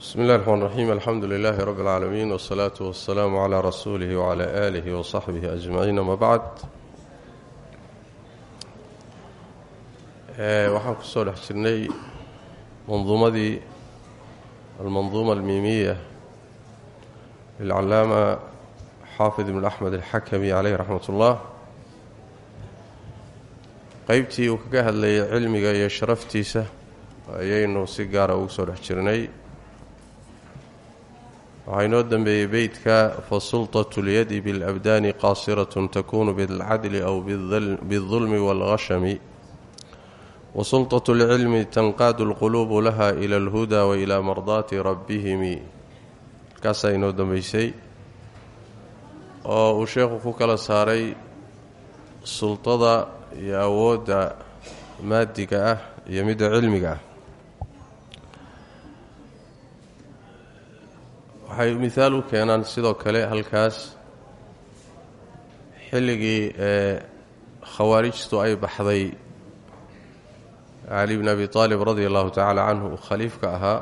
bsmi اllahi الرحmn الرaxيim alxamdu lilahi rab اlcaalamiin wالsalaaةu waالsalaamu عlى rasuulihi وعlى آlihi وصaxbihi أجmaciin ama bacd waxaan kusoo dhex jirnay manduumadii almanduuma almiimiya lilcalaama xaafid ibn axmed alxakami caleyh raxmat ullah qeybtii uu kaga hadlayay cilmiga iyo sharaftiisa ayaynu si gaara ugu soo dhex jirnay waxaa inoo dembeeyey beydka fasulطaة اlyadi biاlabdaani qaasiraة takunu biاlcadli aw biالظulmi wاlghashami wasulطaة اlcilmi tanqaadu اlquluubu laha ilى اlhuda wailى mardaati rabbihimi halkaasaa inoo dembeysay oo uu sheekhu ku kala saaray sulطada iyo awoodda maadiga ah iyo midda cilmiga ah Waxay mihaal u keenaan sidoo kale halkaas xilligii ee khawaarijtu ay baxday cali bn abi aalib radia allahu tacaala canhu uu khaliifka ahaa.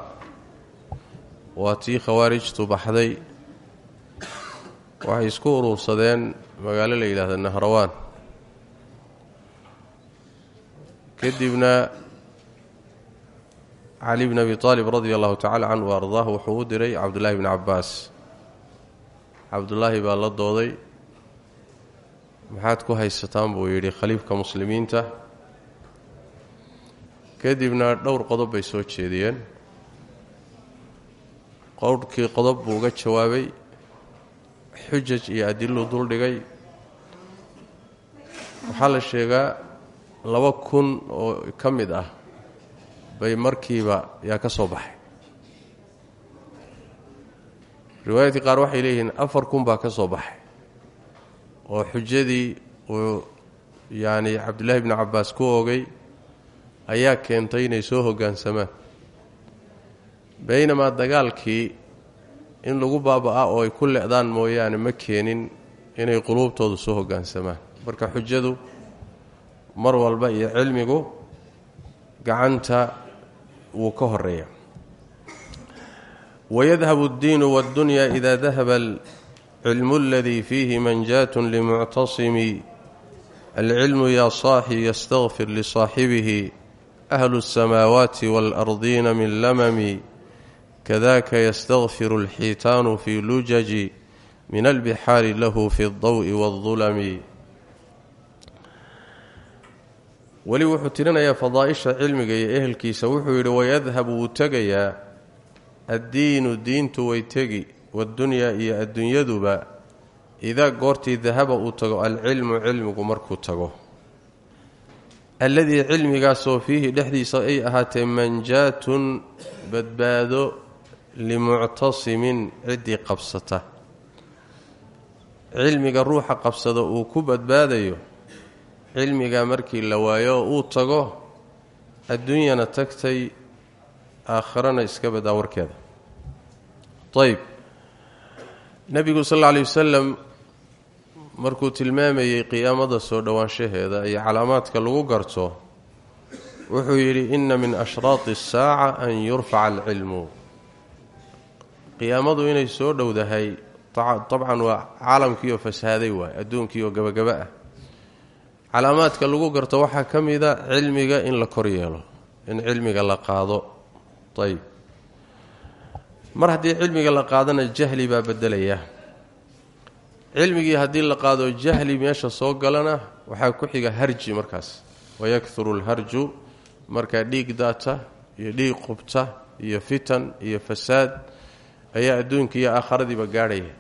Waa tii khawaarijtu baxday. Waxay isku uruursadeen magaalo la yidhaahda nahrawaan. Kadibna cali bn abi aalib radia allahu tacala canhu wa ardaah wuxuu u diray cabdullaahi bni cabbaas cabdullaahi baa la dooday. Maxaad ku haysataan buu yidhi khaliifka muslimiinta. Kadibna dhowr qodob bay soo jeediyeen. Qowrhkii qodob buu uga jawaabay xujaj iyo adiluu duldhigay waxaa la sheegaa laba kun oo ka mid ah bay markiiba yaa ka soo baxay. Riwaayadkii qaar waxay leeyihiin afar kun baa ka soo baxay oo xujadii uu yacni cabdullaahi bni cabbaas ku ogay ayaa keentay inay soo hoggaansamaan baynamaa dagaalkii in lagu baaba-a oo ay ku le-daan mooyaane ma keenin inay quluubtoodu soo hoggaansamaan marka xujadu mar walba iyo cilmigu gacanta wuu ka horeeya wayadhabu اddiinu wاddunya ida dahaba alcilmu اladii fiihi manjaatun limuctasimi alcilmu yaa saaxi yastaqfir lisaaxibihi ahlu الsamaawaati wاlardiina min lamami kadaka yastaqfiru اlxiitaanu fi lujaji min albixaari lahu fi اldaw'i wاldulami weli wuxuu tirinayaa fadaaisha cilmiga iyo ehelkiisa. Wuxuu yidhi wayadhabu wuu tegayaa. Addiinu diintu way tegi waddunyaa iyo adduunyaduba idaa goortii dahaba uu tago alcilmu cilmigu markuu tago. Alladii cilmigaasoo fiihi dhexdiisa ay ahaatee manjaatun badbaado limuctasimin ciddii qabsata. Cilmiga ruuxa qabsada uu ku badbaadayo cilmiga markii la waayo uu tago adduunyana tagtay aakhirana iska badaa warkeeda ayb nebigu sal alla alay wasalam markuu tilmaamayey qiyaamada soo dhowaanshaheeda iyo calaamaadka lagu garto wuxuu yidhi inna min ashraati asaaca an yurfaca alcilmu. Qiyaamadu inay soo dhowdahay dabcan waa caalamkiioo fasaaday waay adduunkiioo gabagaba ah calaamaadka lagu garto waxaa ka mida cilmiga in la kor yeelo in cilmiga la qaado. Ayb mar haddii cilmiga la qaadana jahli baa bedelaya cilmigii haddii la qaado jahli meesha soo galana waxaa ku xiga harji markaas. Wayakthuru lharju markaa dhiig daata iyo dhiig qubta iyo fitan iyo fasaad ayaa adduunka iyo aakhiradiiba gaadhaya.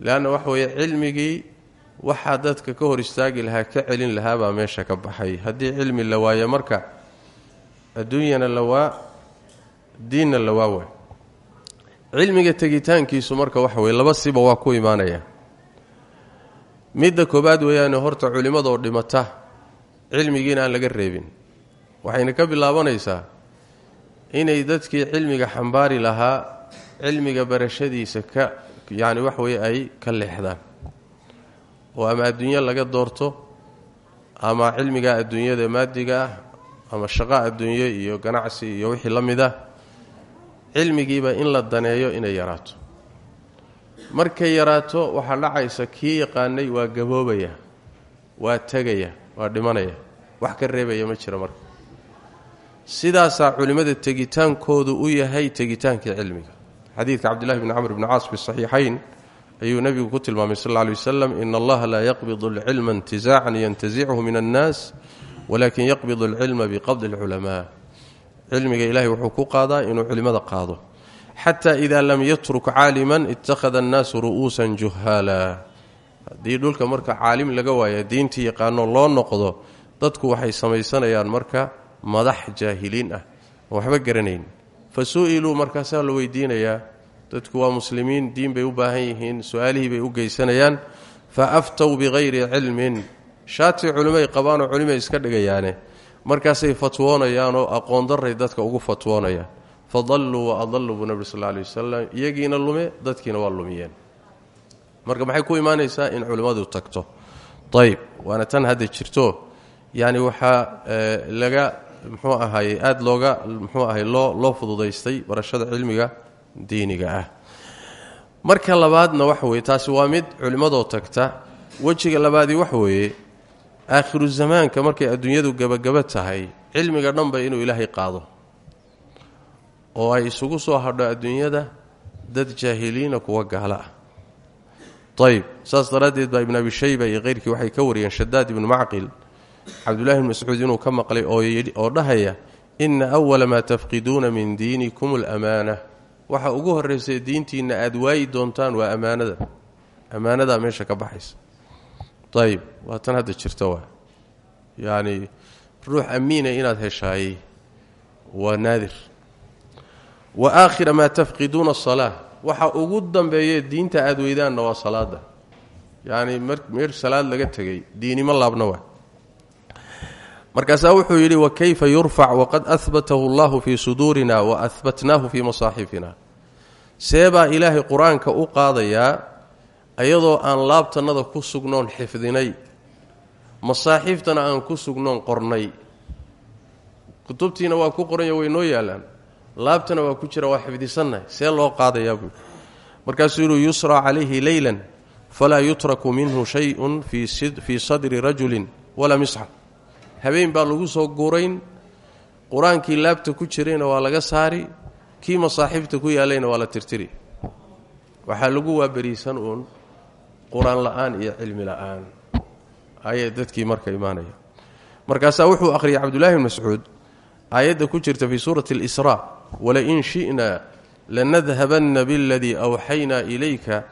Leanna waxa weeye cilmigii waxaa dadka ka hor istaagi lahaa ka celin lahaabaa meesha ka baxay. Haddii cilmi la waayo marka adduunyana la waa diinna la waa waay. Cilmiga tegitaankiisu marka waxa weye laba siba waa ku imaanaya. Midda koobaad weeyaane horta culimmadoo dhimata cilmigiina aan laga reebin. Waxayna ka bilaabanaysaa inay dadkii cilmiga xambaari lahaa cilmiga barashadiisa ka yacni wax weye ay ka leexdaan oo ama adduunyo laga doorto ama cilmiga adduunyada maadiga ah ama shaqo adduunye iyo ganacsi iyo wixii la mid ah cilmigiiba in la daneeyo inay yaraato. Markay yaraato waxaa dhacaysa kii yaqaanay waa gaboobaya waa tegaya waa dhimanaya wax ka reebaya ma jira marka. Sidaasaa culimmada tegitaankoodu u yahay tegitaankii cilmiga. Xadiidka cabdillahi bni camr bni caas fi saxiixayn ayuu nebigu ku tilmaamay sal lay wasalam ina allaha laa yaqbidu alcilma intizaacan yantazichu min annaas walakin yaqbidu alcilma biqabdi alculamaa cilmiga ilahay wuxuu ku qaadaa inuu culimmada qaado. Xata ida lam yatruk caaliman ittakhada annaasu ru'uusan juhaala. Haddii dhulka marka caalim laga waaya diintii yaqaano loo noqdo dadku waxay samaysanayaan marka madax jaahiliin ah. Waxba garanayn. Fa su'iluu markaasaa la weydiinayaa dadku waa muslimiin diin bay u baahan yihiin su'aalihii bay u geysanayaan. Fa aftow bikayri cilmin. Shaatii culimay qabaanoo culimay iska dhigayaane. Markaasay fatwoonayaanoo aqoon daray dadka ugu fatwoonayaan fa dalluu wa adalluu buu nabi sal aley wasalam iyagiina lume dadkiina waa lumiyeen. Marka maxay ku imaanaysaa in culimmadu tagto? Ayb waana tan hadda jirto. Yani waxaa laga mxuu ahaye aada looga mxuu ahay loo loo fududaystay barashada cilmiga diiniga ah. Marka labaadna waxa weye taasi waa mid culimmadoo tagta. Wejiga labaadii waxa weeye aakhiru zamaanka markay adduunyadu gebagaba tahay cilmiga dhanba inuu ilaahay qaado. Oo ay isugu soo hadho adduunyada dad jaahiliina kuwa gaala. Ah ayb saas daraaddeed baa ibn abi shayba iyo keyrkii waxay ka wariyeen shadaad ibnu macqil. Cabdullahi bn mascuud inuu ka maqlay oo dhahaya ina awala maa tafqiduuna min diinikum alamaana waxa ugu horraysay diintiinna aada waayi doontaan waa ammaanada. Ammaanadaa meesha ka baxaysa. Ayib waa tan hadda jirta waa. Yacni ruux amiina inaad heshaayey waa naadir. Wa aakhira maa tafqiduuna asalaa waxa ugu dambeeye diinta aada weydaanna waa salaada yacni meer salaad laga tegay diinimo laabna waa markaasaa wuxuu yidhi wakayfa yurfac waqad ahbatahu allahu fii suduurina wa ahbatnaahu fii masaaxifina. Seebaa ilaahay qur'aanka u qaadayaa iyadoo aan laabtannada ku sugnoon xifdinay masaaxiiftana aan ku sugnoon qornay. Kutubtiina waa ku qoranya way noo yaallaan laabtana waa ku jira waa xifdisannahay see loo qaadayaa buui markaasuu yidhi yusraa calayhi leylan falaa yutraku minhu shayun fii sadri rajulin walaa misxaf habeen baa lagu soo guurayn. Qur'aankii laabta ku jirayna waa laga saari. Kii masaaxiibta ku yaalayna waa la tirtiri. Waxaa lagu waaberiisan uun qur'aan la'aan iyo cilmi la'aan. Ayay dadkii marka imaanaya. Markaasaa wuxuu akhriyay cabdullahi bn mascuud aayadda ku jirta fii suurati اlisraa walain shi'na lanadhabanna biاladii awxaynaa ilayka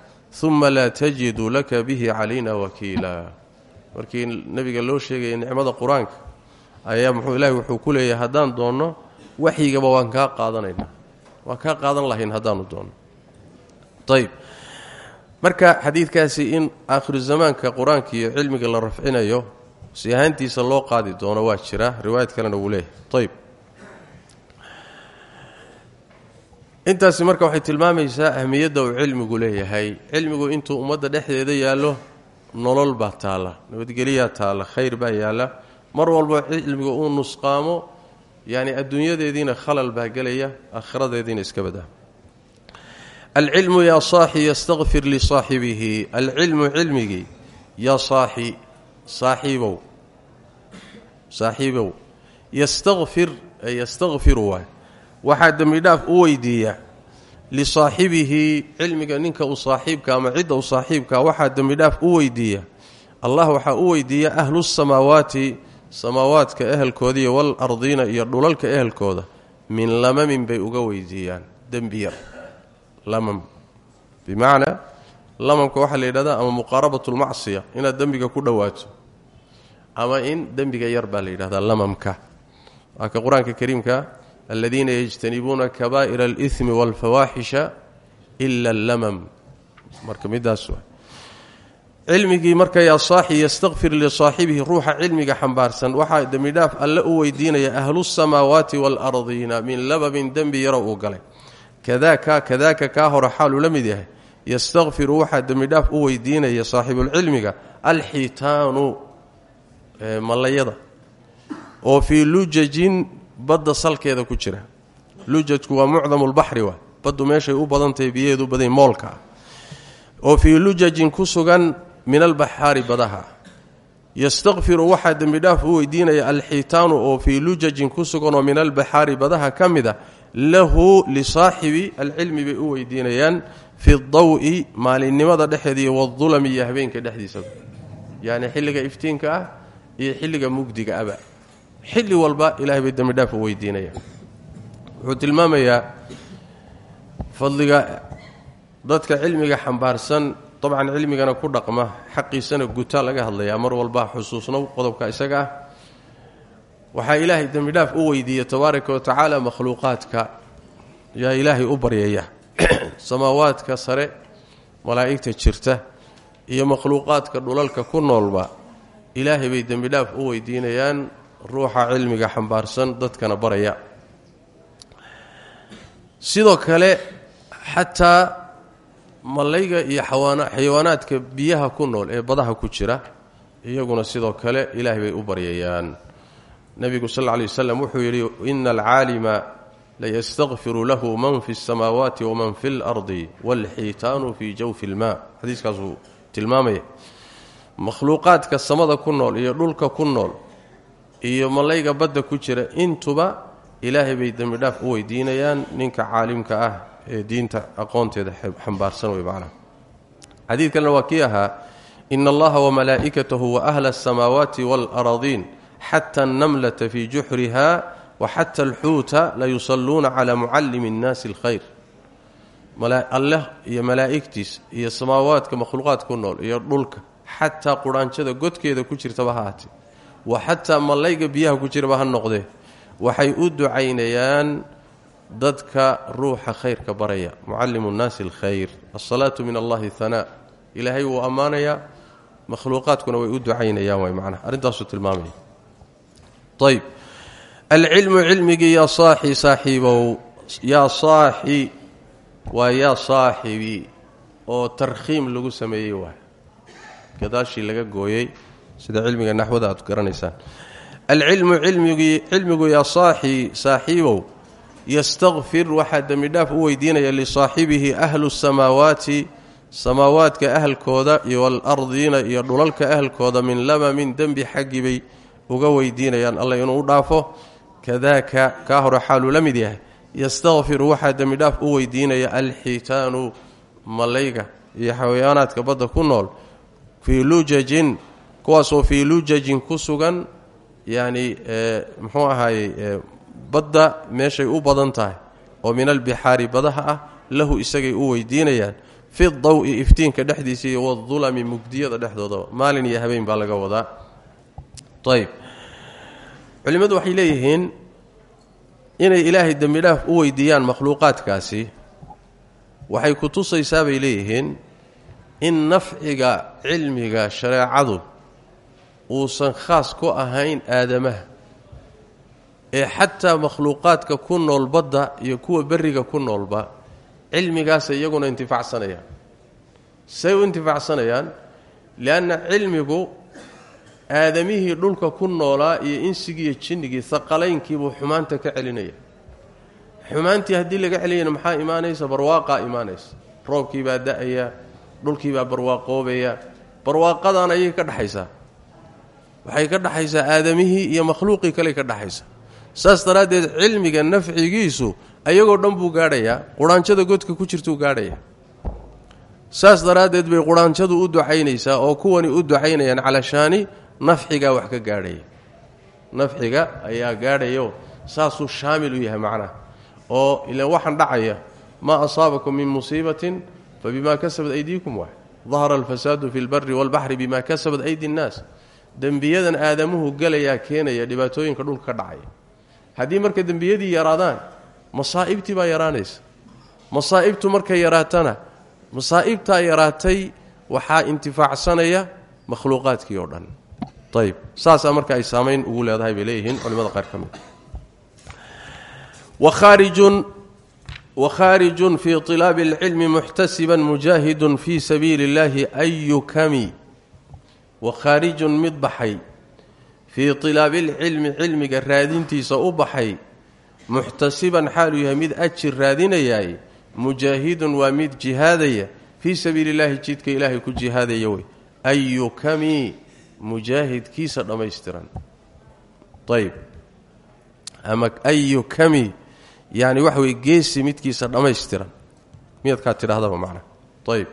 uma laa tajidu laka bihi calayna wakiila markii nabiga loo sheegaya nicmada qur'aanka ayaa muxuu ilaahi wuxuu ku leeyahay haddaan doonno waxyigaba waan kaa qaadanaynaa. Waan kaa qaadan lahayn haddaanu doonno. Ayb marka xadiidkaasi in aakhiru zamaanka qur'aanka iyo cilmiga la rafcinayo si ahaantiisa loo qaadi doono waa jira. Riwaayad kalena wuu leeyahay. Ayb intaasi marka waxay tilmaamaysaa ahmiyadda uu cilmigu leeyahay. Cilmigu intuu ummadda dhexdeeda yaallo nolol baa taalla nabadgelyaa taalla khayr baa yaalla. Mar walba cilmiga uu nusqaamo yani adduunyadeediina khalal baa gelaya aakhiradeediina iska badaa alcilmu yaa saaxi yastakfir lisaaxibihi alcilmu cilmigii yaa saaxi saaxiibow. Saaxiibow. Yastakfir ay yastakfiru waay. Waxaa dembidhaaf u weydiiya lisaaxibihi cilmiga ninka uu saaxiibka ama cidda u saaxiibka waxaa dembidhaaf u weydiiya. Allah waxaa u weydiiya ahlusamaawaati samaawaadka ehelkoodiiyo walardiina iyo dhulalka ehelkooda. Min lamamin bay uga weydiiyaan dembi yar. Lamam. Bimacnaa lamamka waxaa la yidhahdaa ama muqaarabat lmacsiya inaad dembiga ku dhowaato ama in dembiga yar baa la lamamka. Waa ka qur'aanka kariimka aladiina yajtanibuuna kabaa'ira alihmi walfawaaxisha ila allamam marka midaas cilmigii marka yaa saaxi yastakfir lisaaxibihi ruuxa cilmiga xambaarsan waxaa dembidhaaf alle u weydiinaya ahlusamaawaati waalardiina min lababin dembi yaro uu galay kadaaka kadaaka kaa hore xaaluu la mid yahay yastakfiru waxaa dembidhaaf u weydiinaya saaxibulcilmiga mallayada oo fii lujajin badda salkeeda ku jira. Lujajku waa mucdamu lbaxri waa baddu meeshay u badantahay biyaheedu u badan moolka. Ah oo fii lujajin ku sugan min albaxaari badaha. Yastakfiru waxaa dembidhaaf u weydiinaya alxiitaanu oo fii lujajin ku sugan oo min albaxaari badaha ka mid a lahu lisaaxibi alcilmi bay u weydiinayaan fi dawi maalinimada dhexeeda iyo wadulami iyo habeenka dhexdiisaba yacni xilliga iftiinka ah iyo xilliga mugdiga aba xilli walba ilahay bay dembidhaaf u weydiinayaan wuxuu tilmaamayaa fadliga dadka cilmiga xambaarsan dabcan cilmigana ku dhaqma xaqiisana gutaa laga hadlayaa mar walba xusuusnow qodobka isaga ah. Waxaa ilaahay dembidhaaf u weydiiya tabaaraka wa tacaala makhluuqaadka yaa ilaahay u baryaya samaawaadka sare malaa'igta jirta iyo makhluuqaadka dhulalka ku noolba ilaahay bay dembidhaaf u weydiinayaan ruuxa cilmiga xambaarsan dadkana baraya sidoo kale xataa malayga iyo xayawaanaadka biyaha ku nool ee badaha ku jira iyaguna sidoo kale ilaahay bay u baryayaan nebigu sal lla lay waslam wuxuu yidhi ina alcaalima layastakfiru lahu man fi اsamaawaati waman fi اlardi wاlxiitaanu fii jawfi اlmaa xadiiskaasuu tilmaamaya makhluuqaadka samada ku nool iyo dhulka ku nool iyo malayga badda ku jira intuba ilaahay bay dembidhaaf u weydiinayaan ninka caalimka ah ee diinta aqoonteeda xambaarsan wey macnaha xadiidkanna waa kii ahaa ina allaha wamalaa'ikatahu waahla asamaawaati waalaradiin xata annamlata fii juxriha waxata alxuuta layusalluuna calaa mucallimi اnnaasi alkhayr. Alleh iyo malaa'igtiis iyo samaawaadka makhluuqaad ku nool iyo dhulka xataa quraanjada godkeeda ku jirtaba ha haatee wa xataa malayga biyaha ku jiraba ha noqdee waxay u ducaynayaan dadka ruuxa khayrka baraya. Mucallimu nnaasi alkhayr. Alsalaatu min allahi hanaa ilaahay wuu ammaanayaa makhluuqaadkuna way u ducaynayaan way macnaha. Arrintaasuu tilmaamaya ayb alcilmu cilmigii yaa saaxi saaxiibow. Yaa saaxi waa yaa saaxibi. Oo tarkhiim lagu sameeyey waay. Gadaashii laga gooyey sida cilmiga naxwada aad garanaysaan. Alcilmu cilmigii cilmigu yaa saaxi saaxiibow yastakfir waxaa dembidhaaf u weydiinaya lisaaxibihi ahlu samaawaati samaawaadka ahalkooda iyo waalardiina iyo dhulalka ahalkooda min lamamin dembi xaggii bay uga weydiinayaan. Alla inuu u dhaafo kadaaka kaa hore xaaluu la mid yahay. Yastakfiru waxaa dembidhaaf u weydiinaya alxiitaanu malayga iyo xayawaanaadka badda ku nool fii lujajin kuwaasoo fii lujajin ku sugan yacni muxuu ahaayey badda meeshay u badan tahay oo min albixaari badaha ah lahu isagay u weydiinayaan fi dawi iftiinka dhexdiisa iyo wadulami mugdiyada dhexdoodaba maalin iyo habeen baa laga wadaa. Ayb culimmadu waxay leeyihiin inay ilaahay dembidhaaf u weydiiyaan makhluuqaadkaasi waxay ku tusaysaa bay leeyihiin in nafciga cilmiga shareecadu uusan khaas ku ahayn aadamaha ee xataa makhluuqaadka ku nool badda iyo kuwa berriga ku noolba cilmigaasay iyaguna intifaacsanayaan. Say u intifaacsanayaan lianna cilmigu aadamihii dhulka ku noolaa iyo insigiiyo jinnigii haqalaynkiibuu xumaanta ka celinaya xumaantii haddii laga celiyana maxaa imaanaysa? Barwaaqaa imaanaysa. Roobkiibaa da'aya dhulkiibaa barwaaqoobaya barwaaqadan ayay ka dhexaysaa waxay ka dhexaysaa aadamihii iyo makhluuqii kale ka dhexaysa saas daraaddeed cilmiga nafcigiisu ayagoo dhan buu gaadhayaa quraanjada godka ku jirtuu gaadhaya. Saas daraaddeed bay quraanjadu u ducaynaysaa oo kuwani u ducaynayaan calashaani nafcigaa wax ka gaadhaya. Nafciga ayaa gaadhayo saasuu shaamil u yahay macnaha oo ilaan waxaan dhacaya maa asaabakum min musiibatin fa bimaa kasabat aydiikum? Waay dahara alfasaadu fi lbari walbaxri bima kasabat aydi nnaas dembiyadan aadamuhu gelayaa keenaya dhibaatooyinka dhulka ka dhacaya haddii marka dembiyadii yaraadaan masaa'ibtii baa yaraanaysa. Masaa'ibtu markay yaraatana masaa'ibtaa yaraatay waxaa intifaacsanaya makhluuqaadkii oo dhan. Ayb saasaa marka ay saamayn ugu leedahay bay culimada qaar ka mid. Wakaarijun wakhaarijun fii ilaabi اlcilmi muxtasiban mujaahidun fii sabiili اllahi ayukami kami wakhaarijun mid baxay fii tilaabi lcilmi cilmiga raadintiisa u baxay. Muxtasiban xaaluu yahay mid ajir raadinayaay mujaahidun waa mid jihaadaya. Fii sabiili illaahi jidka ilaahay ku jihaadaya wey. Ayu kami mujaahidkiisa dhammaystiran. Ayb ama ayu kami yani waxa weye geesi midkiisa dhammaystiran. Miyaadkaa tidhahdaba macnaa ayb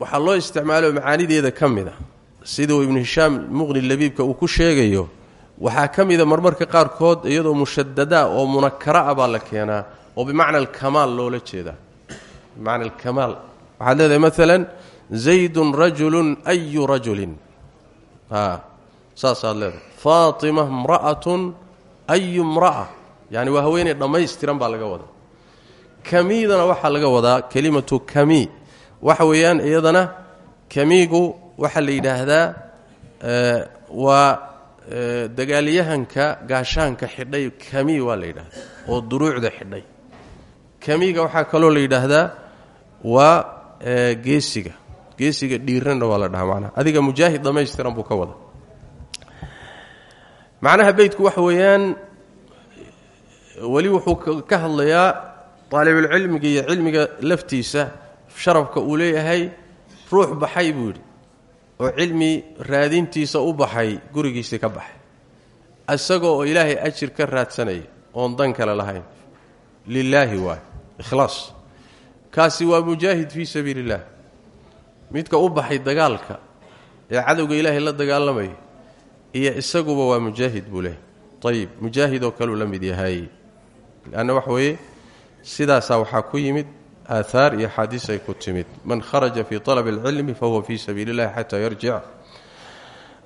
waxaa loo isticmaalo macaanideeda ka mid a siduu ibnu hishaam muqni labiibka uu ku sheegayo waxaa ka mida marmarka qaarkood iyadoo mushadadaa oo munakara ah baa la keenaa oo bimacna alkamaal loola jeedaa. Bimacna alkamaal waxaad leedahay maalan zaydun rajulun ayu rajulin. A saasaad leedahay. Faatima imra'atun ayu imra'a. Yani waa haweeney dhammaystiran baa laga wadaa. Kamiidana waxaa laga wadaa kelimatu kami waxa weeyaan iyadana kamiigu waxaa la yidhaahdaa waa dagaalyahanka gaashaanka xidhay kami waa la yidhaahdaa oo duruucda xidhay. Kamiga waxaa kaloo la yidhaahdaa waa geesiga. Geesiga dhiiranna waa la dhahaa adiga mujaahid dhammaystiran buu ka wada macnaha beydku waxa weeyaan weli wuxuu ka hadlayaa daalibulcilmiga iyo cilmiga laftiisa sharafka uu leeyahay ruux baxay buu yidhi. Oo cilmi raadintiisa u baxay gurigiisii ka baxay. Isagoo oo ilaahay ajir ka raadsanaya oon dan kale lahayn. Lilaahi waay ikhlaas. Kaasi waa mujaahid fii sabiili illah midka u baxay dagaalka ee cadowga ilaahay la dagaalamaya iyo isaguba waa mujaahid buu leehay ayib mujaahid oo kaleu la mid yahay. Leanna waxa weeye sidaasaa waxaa ku yimid aaaar iyo axaadiis ay ku timid. Man kharaja fii talabi alcilmi fahuwa fii sabiili illahi xataa yarjic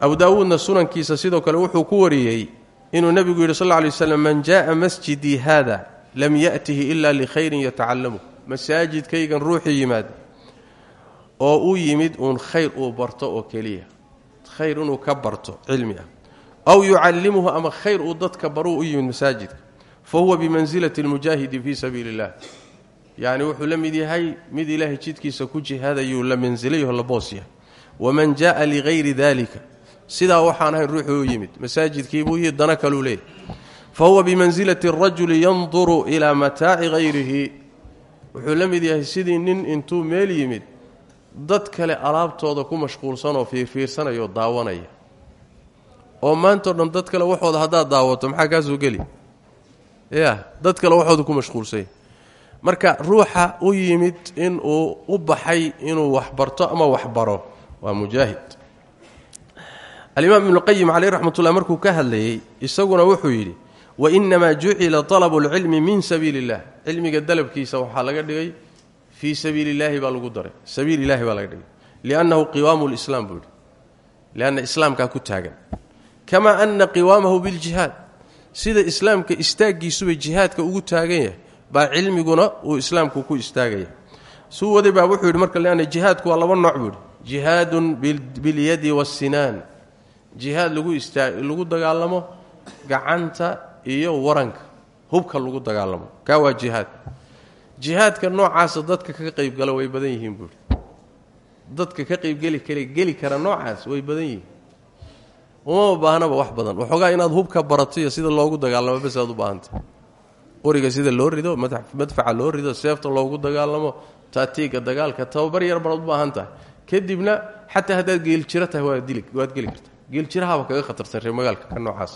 abu daawuudna sunankiisa sidoo kale wuxuu ku wariyey inuu nebigu yidhi sal lay waslam man jaءa masjidii hada lam ya'tihi ila likhayrin yatacalamu masaajidkaygan ruuxii yimaada oo u yimid uun khayr uu barto oo keliya. Khayr inuu ka barto cilmi ah. Aw yucallimuhu ama khayr uu dadka baruu u yimid masaajidka. Fa huwa bimansilati lmujaahidi fii sabiili illah yacni wuxuu la mid yahay mid ilaahay jidkiisa ku jihaadayuu la mansilayaho la boos yahay. Waman jaءa ligayri dalika sidaa waxaan ahayn ruuxuu yimid. Masaajidkiibuu iyo dana kaluu leeyahy fa huwa bimansilati arajuli yanduru ilaa mataaci hayrihi wuxuu la mid yahay sidii nin intuu meel yimid dad kale alaabtooda ku mashquulsanoo fiirfiirsanayoo daawanaya. Oo maantao dhan dad kale waxooda haddaad daawato maxaa kaasoo geli? Ya dad kale waxooda ku mashquulsanya marka ruuxa u yimid inuu u baxay inuu waxbarto ama waxbaro waa mujaahid. Alimaam ibnuqayim caleyh raxmatullah markuu ka hadlayey isaguna wuxuu yidhi wainamaa jucila talabu lcilmi min sabiili illah cilmiga dalabkiisa waxaa laga dhigay fii sabiili illaahi baa lagu daray sabiil baa laga dhigay liannahu qiwaamu lislaam buu lianna islaamkaa ku taagan. Kamaa ana qiwaamahu biljihaad sida islaamka istaaggiisuba jihaadka ugu taagan yahay baa cilmiguna uu islaamku ku istaagaya. Suu waday baa wuxuu yidhi marka leanna jihaadku waa laba nooc buu yidhi. Jihaadun bilyadi wasinaan jihaad lagu istaa lagu dagaalamo gacanta iyo waranka. Hubka lagu dagaalamo. Kaa waa jihaad. Jihaadka noocaasa dadka ka qaybgala way badan yihiin buuhi dadka ka qaybgeli kara geli kara noocaas way badan yihiin. Umama baahnaba wax badan. Waxoogaa inaad hubka barato sida loogu dagaalamo aad u baahanta qoriga sida loo rido madfaca loo rido seefta loogu dagaalamo taatiiga dagaalka tababar yar baad u baahan tahay. Kadibna xataa haddaad geeljiro tahay waad geli kartaa geeljirahaba kaga khatarsan reer magaalka ka noocaas.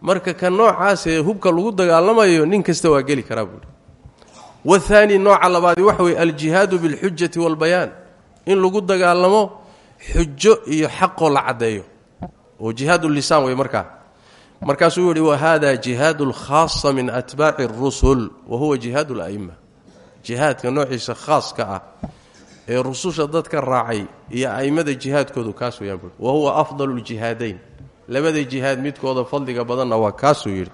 Marka ka noocaasee hubka lagu dagaalamayo nin kasta waa geli karaa buuhi wathaani nooca labaadi waxa weye aljihaadu bilxujati waalbayaan in lagu dagaalamo xujo iyo xaqoo la caddeeyo. Oo jihaadu lisaan wey markaa markaasuu yihi wahada jihaadu lkhaasa min atbaaci اrusul wa huwa jihaad اla'ima jihaadka noociisa khaaska ah ee rususha dadka raacay iyo a'immada jihaadkoodu kaas weyaan buui wa huwa afdal ljihaadayn. Labada jihaad midkooda fadliga badanna waa kaasuu yidhi.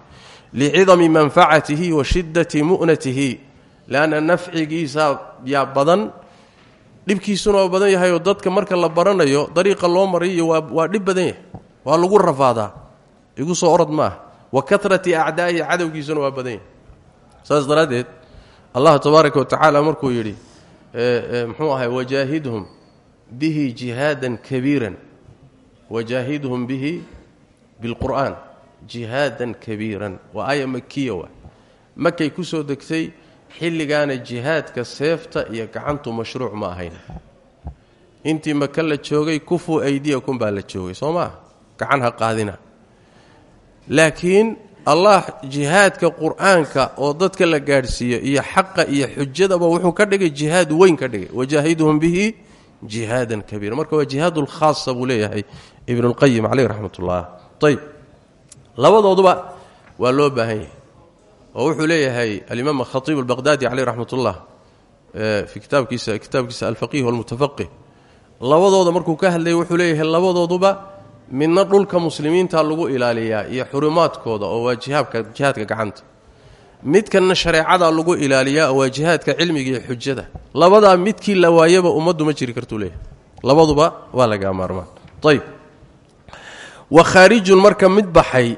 Licidami manfacatihi wa shidati mu'natihi. Leanna nafcigiisa yaa badan dhibkiisuna waa badan yahay oo dadka marka la baranayo dariiqa loo mariyo waa dhib badan yahay. Waa lagu rafaadaa igu soo orod maaha wa karati acdaa'ihi cadowgiisuna waa badan saas daraaddeed allah tabaaraka wa tacaala markuu yidhi muxuu ahay wajaahidhum bihi jihaadan kabiiran. Wajaahidhum bihi bilqur'aan jihaadan kabiiran. Waa aaya makiya waa. Makay ku soo degtay xilligaana jihaadka seefta iyo gacantu mashruuc ma ahayn. Intii maka la joogay kufuu aydiyakum baa la joogay soo maa gacan ha qaadina laakiin allah jihaadka qur'aanka oo dadka la gaadhsiiyo iyo xaqa iyo xujadaba wuxuu ka dhigay jihaad weyn ka dhigay. Wajaahiduhum bihi jihaadan kabiira. Marka waa jihaad lkhaasa buu leeyahay ibnulqayim caleyh raxmat ullah ayb labadooduba waa loo baahan yahay. Oo wuxuu leeyahay alimaam khatiib albaqhdaadi caleyh raxmat ullah fi kitaabkiisa kitaabkiisa alfaqih walmutafaqih labadooda markuu ka hadlayay wuxuu leeyahay labadooduba midna dhulka muslimiinta lagu ilaaliyaa iyo xurumaadkooda oo waa jihaabka gacanta. Midkanna shareecada lagu ilaaliyaa oo waa jihaadka cilmiga iyo xujada. Labadaa midkii la waayaba ummaddu ma jiri kartuu leeyahay. Labaduba waa lagaa maarmaan. Ayb wa khaarijun marka mid baxay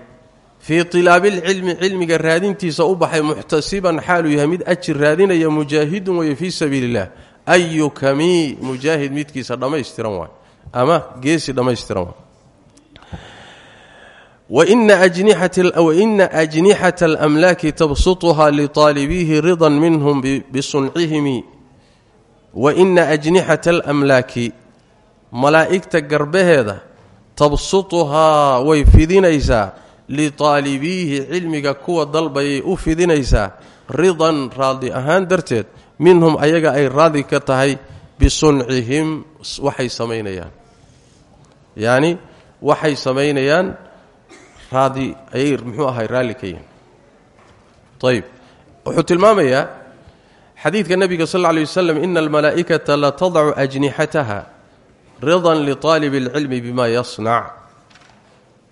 fii tilaabilcilmi cilmiga raadintiisa u baxay muxtasiban xaaluu yahay mid ajir raadinaya mujaahidun weye fii sabiili illah ayu kamii mujaahid midkiisa dhammaystiran waay. Ama geesi dhammaystiran waay waina ajnixata alamlaaki tabsutuha liaalibiihi ridan minhum bisuncihimi waina ajnixata alamlaaki malaa'igta garbaheeda tabsutuhaa way fidinaysaa liaalibiihi cilmiga kuwa dalbayay u fidinaysaa ridan raadi ahaan darteed minhum ayaga ay raadi ka tahay bisuncihim waxay samaynayaan yacni waxay samaynayaan raadi ayay muxuu ahay raalli ka yihiin ayb wuxuu tilmaamayaa xadiidka nebiga sal lla alay wasalam ina almalaa'ikata la tadacu ajnixataha ridan liaalibi اlcilmi bima yasnac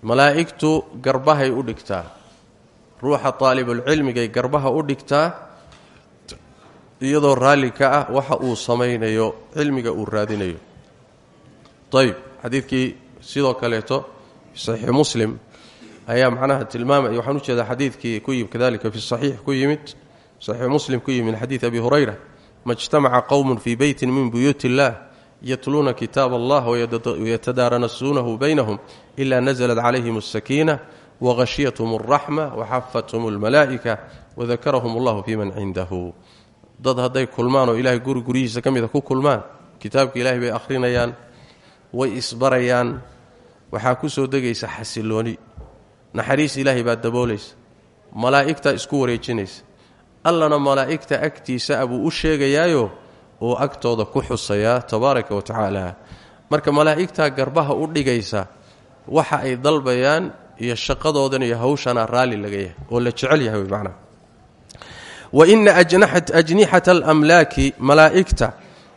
malaa'igtu garbahay u dhigtaa. Ruuxa aalibulcilmigay garbaha u dhigtaa iyadoo raalli ka ah waxa uu samaynayo cilmiga uu raadinayo. Ayb xadiidkii sidoo kaleeto saxiixi muslim ayaa macnaha tilmaamaya waxaan u jeedaa xadiidkii ku yimid kadalika fi saxiix ku yimid saxiix muslim ku yimid xadiid abi hurayra ma ijtamaca qowmun fii beytin min buyuuti illah yatluuna kitaab allah wayatadaaranasuunahu baynahum ila naزlat calayhim asakiina wahashyathum alraxma waxafathum almalaa'ika wadakarahum allahu fi man cindahu. Dad hadday kulmaan oo ilahay guri guryihiisa ka ku kulmaan kitaabka ilahay bay akhrinayaan way isbarayaan waxaa ku soo degaysa xasilooni naxariis ilaahay baa daboolaysa malaa'igtaa isku wareejinaysa. Allana malaa'igta agtiisa abuu u sheegayaayo oo agtooda ku xusayaa tabaaraka wa tacaala. Marka malaa'igtaa garbaha u dhigaysa waxa ay dalbayaan iyo shaqadoodan iyo hawshana raalli laga yahay oo la jecel yahay wey macnaha. Wa ina ajnixata alamlaaki malaa'igta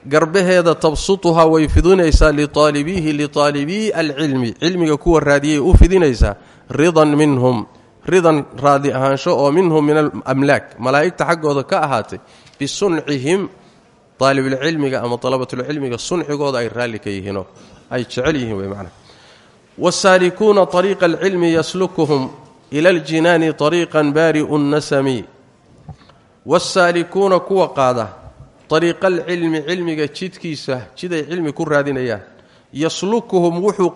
garbaheeda tabsutuhaa way fidinaysaa liaalibiihi liaalibii alcilmi. Cilmiga kuwa raadiyay u fidinaysaa ridan minhum ridan raadi ahaansho oo minhum min alamlaak malaa'igta xaggooda ka ahaatay bisuncihim aalibulcilmiga ama alabatulcilmiga suncigooda ay raalli ka yihiinoo ay jecel yihiin wey macnaha. Waalsaalikuuna ariiqa alcilmi yaslukuhum ila aljinaani ariiqan baari'u nasami. Waalsaalikuuna kuwa qaada ariiqa alcilmi cilmiga jidkiisa jiday cilmi ku raadinayaan yaslukuhum wuxuu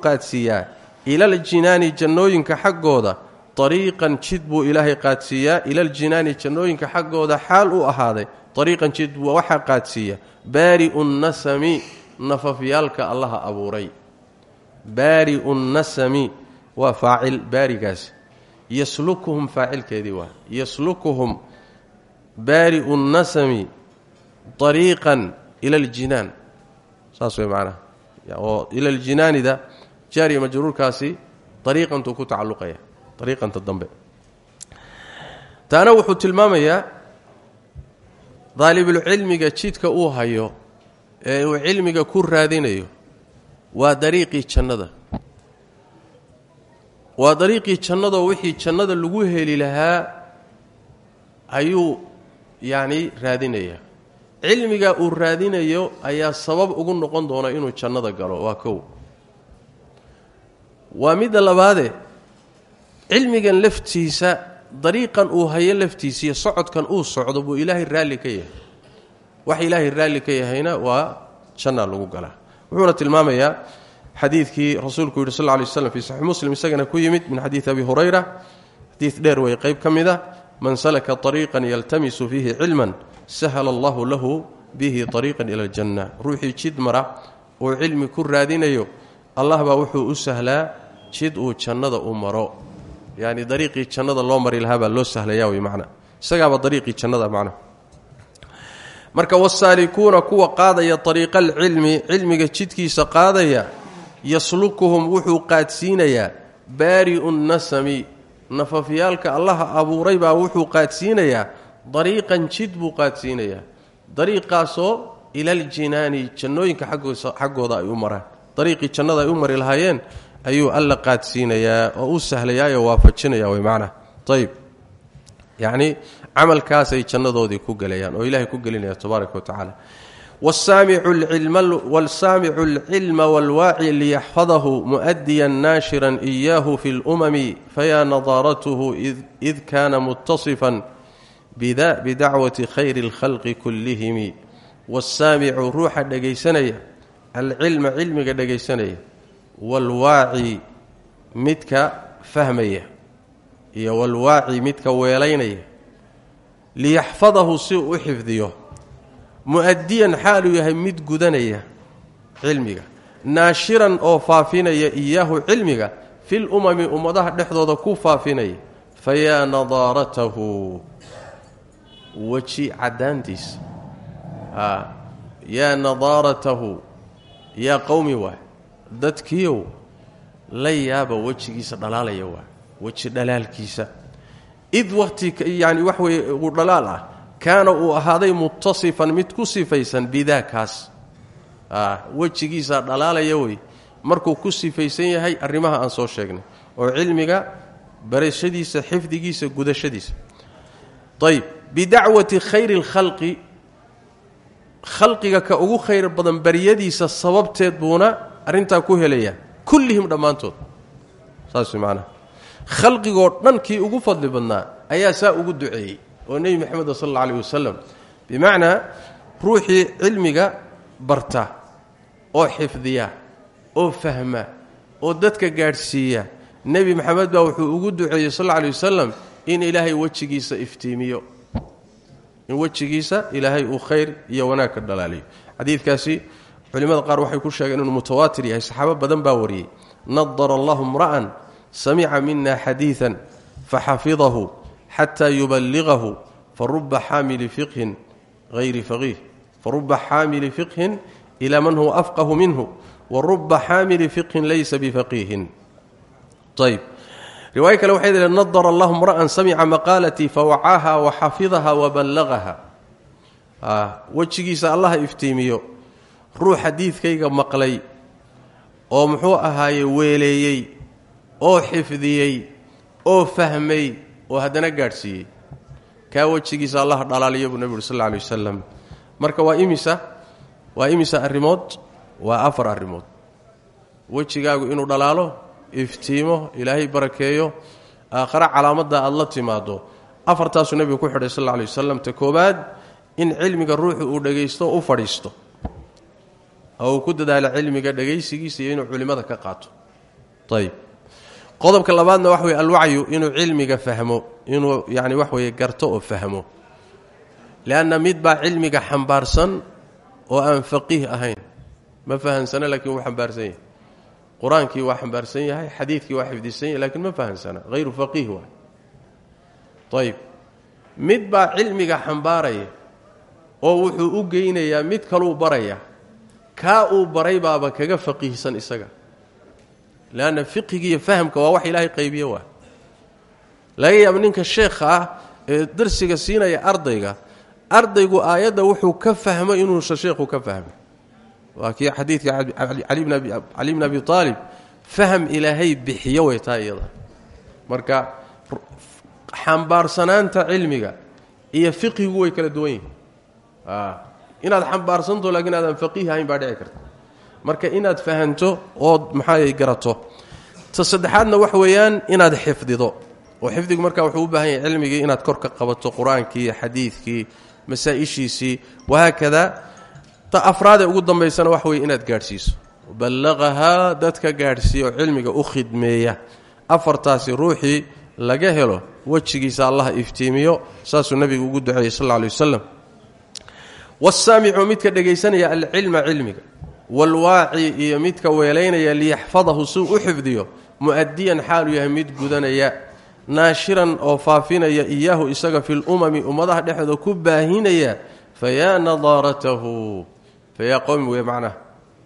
ila aljinaani jannooyinka xaggooda ariiqan jid buu ilaahay qaadsiiyaa. Ila aljinaani jannooyinka xaggooda xaal u ahaaday ariiqan jid buu waxaa qaadsiiya baari'u nasami nafafyaalka allaha abuuray. Baari'u nasami waa faacil baarigaasi yaslukuhum faacilkeedii waa. Yaslukuhum baari'u nasami ariiqan ila aljinaan saas way macnaha oo ila aljinaanida jaariya majruurkaasi ariiqantuu ku tacalluqaya ariiqanta dambe. Taana wuxuu tilmaamayaa daalibulcilmiga jidka uu hayo ee uu cilmiga ku raadinayo waa dariiqii jannada. Waa dariiqii jannadoo wixii jannada lagu heli lahaa ayuu yacni raadinayaa cilmiga uu raadinayo ayaa sabab ugu noqon doona inuu jannada galo waa kow waa midda labaade. Cilmigan laftiisa dariiqan uu hayo laftiisiiyo socodkan uu socdo buu ilaahay raalli ka yahay. Wax ilaahay raalli ka yahayna waa jannaa lagu galaa wuxuuna tilmaamayaa xadiidkii rasuulku yidhi sal ly slam fii saxiix muslim isagana ku yimid min xadiidi abi hurayra. Xadiid dheer wey qayb ka mid a man salaka طariiqan yaltamisu fiihi cilman sahala allahu lahu bihi طariiqan ila aljanna ruuxii jid mara uu cilmi ku raadinayo allah wuxuu u sahlaa jid uu jannada u maro. Yani dariiqii jannada loo mari lahaa loo sahlaya wey macna. Isagaaba dariiqii jannada macna. Marka wasaalikuuna kuwa qaadaya ariiqa alcilmi cilmiga jidkiisa qaadaya yaslukuhum wuxuu qaadsiinayaa baari'u nasami. Nafafyaalka allaha abuuray baa wuxuu qaadsiinayaa dariiqan jid buu qaadsiinayaa. Dariiqaasoo ilaljinaani jannooyinka xaggooda ay u maraan. Dariiqii jannada ay u mari lahaayeen ayuu alla qaadsiinayaa oo u sahlayaayoo waafajinaya way macnaha ayb yacni camalkaasay jannadoodii ku gelayaan oo ilaahay ku gelinaya tabaaraka wa tacaala wاlsaamicu اlcilma wاlwaaci liyaxfadahu muؤdiya naashira إiyaahu fi اlأmami fayaa nadaaratuhu id kana mutasifا bidacwati khayri اlkhalqi kullihimi wاsaamicu ruuxa dhegaysanaya alcilma cilmiga dhegaysanaya wاlwaaci midka fahmaya iyo wاlwaaci midka weelaynaya liyaxfadahu si uu u xifdiyo mu'adiyan xaaluu yahay mid gudanaya cilmiga naashiran oo faafinaya iyaahu cilmiga fil umami ummadaha dhexdooda ku faafinaya fayaa nadaaratahu weji caddaantiisa yaa nadaaratahu yaa qowmi waay dadkiiow la yaaba wejigiisa dhalaalaya waay weji dhalaalkiisa. Id waqti yani wax weye uu dhalaal ah kaana uu ahaaday mutasifan mid ku sifaysan bidaakaas. Wejigiisaa dhalaalaya wey markuu ku sifaysan yahay arrimaha aan soo sheegnay oo cilmiga barashadiisa xifdigiisa gudashadiisa. Ayb bidacwati khayri اlkhalqi khalqiga ka ugu khayr badan baryadiisa sababteed buuna arrintaa ku helayaa kullihim dhammaantood. Saas macnaha khalqigoo dhan kii ugu fadli badnaa ayaa saa ugu duceeyey oo nebi moxamed sal alla aleyh wasalam bimacnaa ruuxii cilmiga barta oo xifdiya oo fahma oo dadka gaadhsiiya nebi maxamed baa wuxuu ugu duceeyey sal alla aley wasalam in ilaahay wejigiisa iftiimiyo. In wejigiisa ilaahay uu khayr iyo wanaag ka dhalaaliyo. Xadiidkaasi culimmada qaar waxay ku sheegeen inuu mutawaatir yahay. Saxaabo badan baa wariyey. Nadara allahu mra'an samica mina xadiidan faxafidahu xata yuballigahu faruba xaamili fiqhin hayri faqiih faruba xaamili fiqhin ilaa man huwa afqahu minhu waruba xaamili fiqhin laysa bifaqiihin ayb riwaayo kale waxay daheen nadara allahu mra'an samica maqaalatii fawacaaha waxafidaha waballagaha wejigiisa allaha iftiimiyo ruux xadiidkayga maqlay oo muxuu ahaaye weeleeyey oo xifdiyey oo fahmay oo haddana gaadhsiiyey. Kaa wejigiisa allah dhalaaliya buu nebi uri sal alla alay wasalam marka waa imisa waa imisa arrimood? Waa afar arrimood. Wejigaagu inuu dhalaalo iftiimo ilaahay barakeeyo aakhare calaamadda aada la timaado afartaasuu nebigu ku xidhay sal alla alay wasalam ta koowaad in cilmiga ruuxu uu dhegaysto u fadhiisto uu ku dadaalo cilmiga dhegaysigiisa iyo inuu culimmada ka qaato. Ayb qodobka labaadna wax weye alwacyu inuu cilmiga fahmo inuu yani wax weeye garto oo fahmo. Leanna mid baa cilmiga xambaarsan oo aan faqiih ahayn. Ma fahansana laakiin wuu xambaarsan yahay. Qur'aankii waa xambaarsan yahay xadiidkii waa xifdisan yahay lakiin ma fahansana. Hayru faqiih waay ayb mid baa cilmiga xambaaraya oo wuxuu u geynayaa mid kaluu baraya kaa uu baray baaba kaga faqiihsan isaga. Leanna fiqiga iyo fahamka waa wax ilaahay qaybiye waa. Laga yaaba ninka sheekha ah ee darsiga siinaya ardayga ardaygu aayadda wuxuu ka fahmo inuusa sheekhu ka fahmay. Waa kii xadiidka cali bn abi aalib faham ilaahay bixiyo way taa iyada. Marka xambaarsanaanta cilmiga iyo fiqigu way kala duwan yihiin inaad xambaarsanto laakiin aadan faqiih ahayn baa dhici karta. Marka inaad fahanto ood maxaa garato. Ta saddexaadna wax weeyaan inaad xifdido. Oo xifdigu marka wuxuu u baahan yahay cilmigii inaad kor ka qabato qur'aankii xadiidkii masaa-ishiisii wahaakada ta afraadee ugu dambaysana wax weye inaad gaadhsiiso. Ballaqahaa dadka gaadhsiiya oo cilmiga u khidmeeya. Afartaasi ruuxii laga helo wejigiisa allah iftiimiyo saasuu nabigu ugu duceeyey sal lla alay wasaamicu midka dhegaysanaya alcilma cilmiga waalwaaci iyo midka weelaynaya liyaxfadahu suu u xifdiyo mu'adiyan xaaluu yahay mid gudanaya naashiran oo faafinaya iyaahu isaga fi lumami ummadaha dhexdooda ku baahinaya fayaa nadaaratahu fayaa qowmi wey macnaha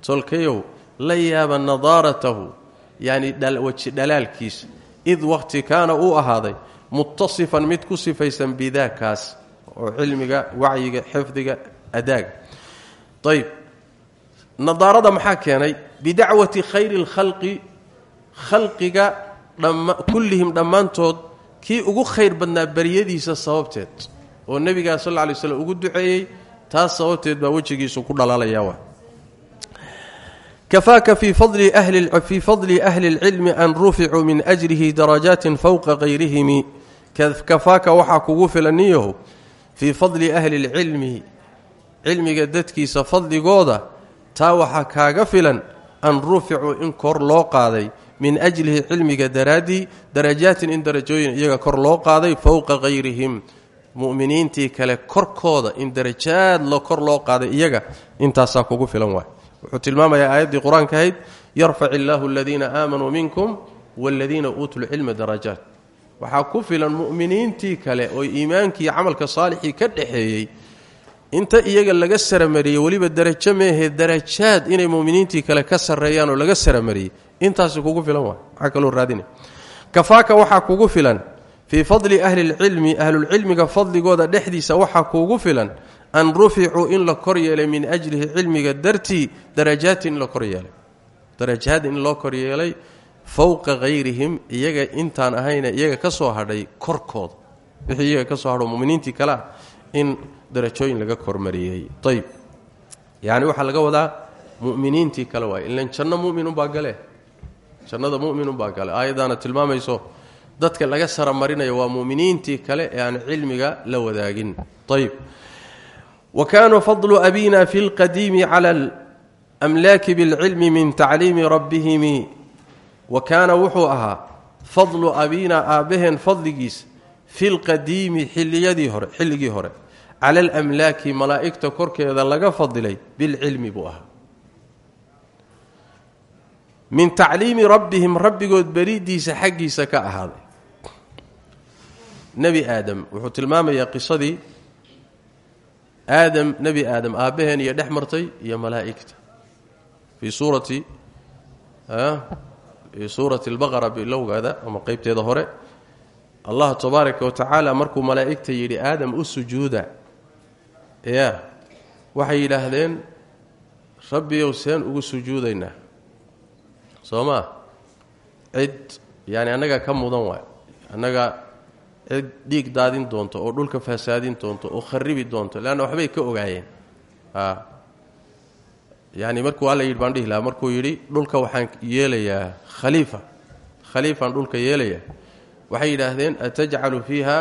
tolkayow la yaaba nadaaratahu yacni weji dhalaalkiisa id waqti kaana uu ahaaday mutasifan mid ku sifaysan bidaakaas oo cilmiga wacyiga xifdiga adaaga ayb nadaarada maxaa keenay bidacwati khayri اlkhalqi khalqiga kullihim dhammaantood kii ugu khayr badnaa baryadiisa sababteed oo nebigaa sal lla lay slam ugu duceeyey taas sababteed baa wejigiisu ku dhalaalaya wa kafaaka fii fadli ahli اlcilmi an ruficuu min ajrihi darajaatin fowqa kayrihimi kafaaka waxaa kugu filan niyahu fii fadli ahli اlcilmi cilmiga dadkiisa fadligooda taa waxaa kaaga filan an ruficuu in kor loo qaaday min ajlihi cilmiga daraaddii darajaatin in darajooyin iyaga kor loo qaaday fowqa kayrihim mu'miniintii kale korkooda in darajaad lo kor loo qaaday iyaga intaasaa kugu filan waay. Wuxuu tilmaamayaa aayaddii qur'aanka ahayd yarfac illaahu aladiina aamanuu minkum waaladiina uutuu lcilma darajaat. Waxaa ku filan mu'miniintii kale oo iimaankii camalka saalixii ka dhexeeyey inta iyaga laga saramariyey weliba darajo meehee darajaad inay muminiintii kale ka sarreeyaan oo laga saramariyey intaasi kugu filan waa maxaa kaloo raadina kafaaka kugu filan. Fii fadli ahli lcilmi ahlulcilmiga fadligooda dhexdiisa waxaa kuugu filan an ruficuu in la kor min ajlihi cilmiga dartii darajaatin in la kor yeelay. In loo kor fowqa hayrihim iyaga intaan ahayna iyaga ka soo hadhay korkooda. Wixii iyaga ka soo hadho muminiintii ah in darajooyin laga kormariyey. Ayb yani waxaa laga wadaa muminiintii kale waay. Ilan janno muminunbaa gale? Jannada muminunbaa gale. Aayadaana tilmaamayso dadka laga saramarinayo waa muminiintii kale ee aan cilmiga la wadaagin. Ayb wa kaana fadlu abina fi lqadiimi cala almlaaki bilcilmi min tacliimi rabbihimi. Wa kaana wuxuu ahaa fadlu abina aabbaheen fadligiisa fi lqadiimi xilliyadii hore xilligii hore cala alamlaaki malaa'igta korkeeda laga fadilay bilcilmi buu ahaa. Min tacliimi rabbihim rabbigood beridiisa xaggiisa ka ahaaday. Nebi aadam wuxuu tilmaamayaa qisadii aadam nebi aadam aabbaheen iyo dhex martay iyo malaa'igta. Fii suurati fii suurati albaqara bilowgaada ama qeybteeda hore. Allah tabaaraka wa tacaala markuu malaa'igta yidhi aadam u sujuuda ya waxay yidhaahdeen rabbiyow seen ugu sujuudaynaa. Soo maa cid yaani annaga ka mudan waay. Annaga cid dhiig daadin doonto oo dhulka fasaadin doonto oo kharibi doonto leanna waxbay ka ogaayeen. Yani markuu alla yidhi baan dhihi markuu yidhi dhulka waxaan yeelayaa khaliifa. Khaliifaan dhulka yeelayaa. Waxay yidhaahdeen atajcalu fiiha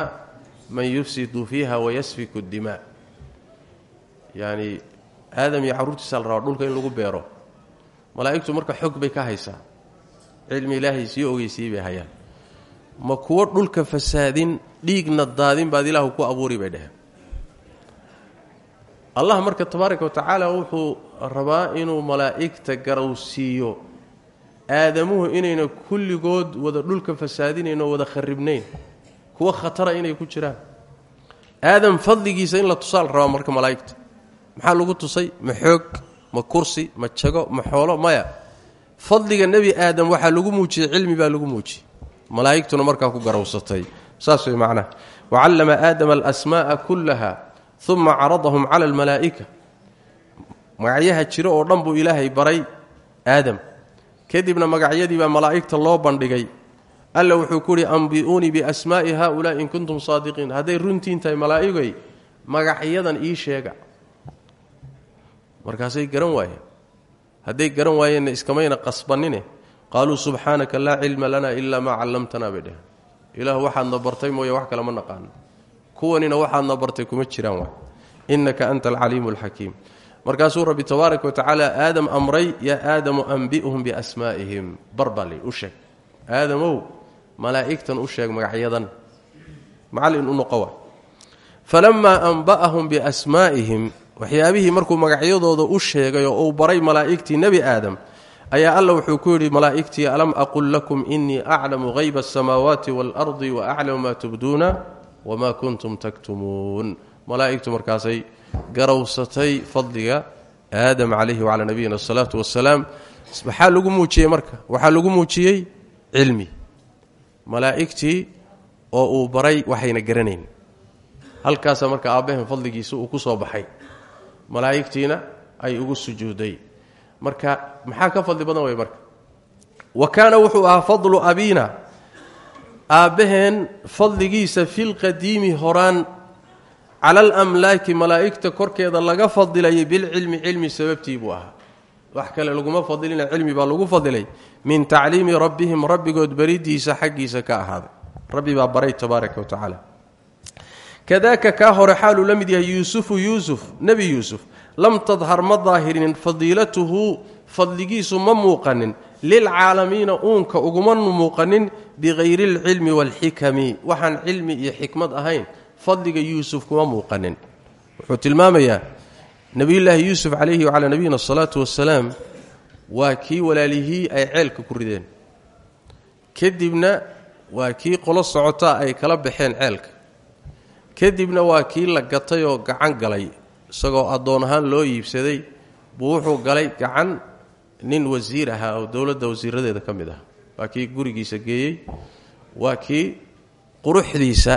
man yufsidu fiiha wayasfiku dimaa yani aadam iyo carruurtiisa la rabaa dhulka in lagu beero. Malaa'igtu marka xog bay ka haysaa. Cilmi ilaahay sii ogeysii bay hayaan. Ma kuwo dhulka fasaadin dhiigna daadin baad ilaahu ku abuuri bay dheheen allah marka tabaaraka wa tacaala wuxuu rabaa inuu malaa'igta garowsiiyo aadamuhu inayna kulligood wada dhulka fasaadinayn oo wada kharibnayn kuwa khatara inay ku jiraan. Aadam fadligiisa in la tusaal rabaa marka malaa'igta maxaa lagu tusay? Ma xoog ma kursi ma jago ma xoolo maya. Fadliga nebi aadam waxaa lagu muujiyey cilmi baa lagu muujiyey. Malaa'igtuna markaa ku garowsatay saas way macnaha. Wacallama aadama alasmaa'a kullaha uma caradahum cala almalaa'ika magacyaha jiro oo dhan buu ilaahay baray aadam. Kadibna magacyadii baa malaa'igta loo bandhigay. Alla wuxuu ku uhi ambi'uunii biasmaa'i haaulaa'i in kuntum saadiqiin. Hadday runtiin tahay malaa'igay magacyadan ii sheega markaasay garan waayeen. Hadday garan waayeenna iskamayna qasbanine. Qaaluu subxaanaka laa cilma lana ilaa maa callamtanaa bay dheheen ilaah waxaadna bartay mooye wax kale ma naqaano. Kuwanina waxaadna bartay kuma jiraan waay. Innaka anta alcaliimu alxakiim. Markaasuu rabbi tabaaraka wa tacaala aadam amray yaa aadamu ambi'hum biasmaa'ihim. Bar baa lii u sheeg. Aadamow malaa'igtan u sheeg magacyadan. Macallin u noqo wa falammaa anba'ahum waxyaabihii markuu magacyadooda u sheegay oo uu baray malaa'igtii nebi aadam ayaa alla wuxuu ku yidhi malaa'igtii alam aqul lakum innii aclamu hayba asamaawaati waalardi wa aclamu maa tubduuna wamaa kuntum taktumuun malaa'igtu markaasay garowsatay fadliga aadam calayhi wacalaa nabiyina asalaatu wasalaam maxaa lagu muujiyey marka waxaa lagu muujiyey cilmi. Malaa'igtii oo uu baray waxayna garanayn. Halkaasaa marka aabbaheen fadligiisa uu ku soo baxay malaa'igtiina ay ugu sujuuday. Marka maxaa ka fadli badan way marka? Wa kaana wuxuu ahaa fadlu abiina. Aabbaheen fadligiisa filqadiimi horaan cala alamlaaki malaa'igta korkeeda laga fadilayay bilcilmi cilmi sababtii buu ahaa. Wax kale laguma fadilina cilmi baa lagu fadilay. Min tacliimi rabbihim rabbigood baridiisa xaggiisa ka ahaaday. Rabbi baa baray tabaaraka wa tacaala kadaaka kaa hore xaaluu la mid yahay yuusufu yuusuf nebi yuusuf lam tadhar ma daahirinin fadiilatuhu fadligiisu ma muuqanin lilcaalamiina uunka uguma muuqanin bikayri alcilmi waalxikami waxaan cilmi iyo xikmad ahayn fadliga yuusuf kuma muuqanin. Wuxuu tilmaamayaa nebiyullaahi yuusuf calayhi wacalaa nabiyina asalaatu wasalaam waa kii walaalihii ay ceelka ku rideen. Kadibna waa kii qolo socotaa ay kala baxeen ceelka kadibna waa kii la gatay oo gacan galay isagoo addoon ahaan loo iibsaday buu wuxuu galay gacan nin wasiir ahaa oo dowladda wasiiradeeda ka mid ah. Waa kii gurigiisa geeyey waa kii quruxdiisa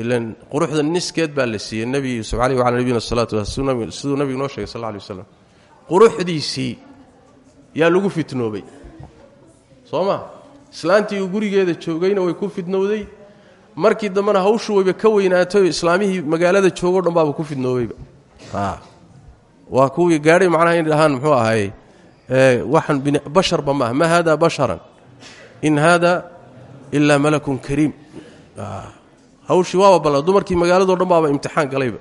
ilan quruxda niskeed baa la siiyey nebi yuusuf caleyh wacala nabiyina salatu wasalaam siduu nabigu noo sheegay sal lla alay waslam quruxdiisii yaa lagu fitnoobay. Soo ma? Islaantii uu gurigeeda joogayna way ku fidnowday markii dambena hawshu wayba ka weynaatay islaamihii magaalada joogo dhan baaba ku fidnoobayba waa kuwii gaadhay macnaha in dhahaan muxuu ahaye waxaan basharba maaha ma hada basharan? In hada ilaa malakun kariim. Hawshii waaba balla dumarkii magaaladoo dhan imtixaan galayba.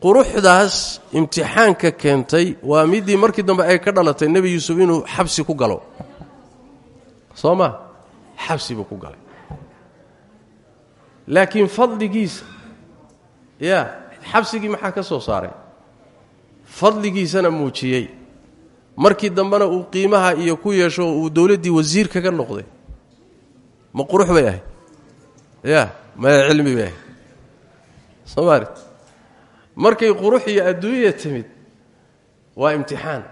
Quruxdaas imtixaanka keentay waa midii markii dambe ay ka dhalatay nebi yuusuf inuu xabsi ku galo. Soo xabsi buu ku galay laakiin fadligiisa ya xabsigii maxaa ka soo saaray? Fadligiisana muujiyey. Markii dambena uu qiimaha iyo ku yeesho uu dowladdii wasiir kaga noqday ma qurux bay ahayd. Ya maya cilmi bay ahayd. Markay qurux iyo adduunya timid waa imtixaan.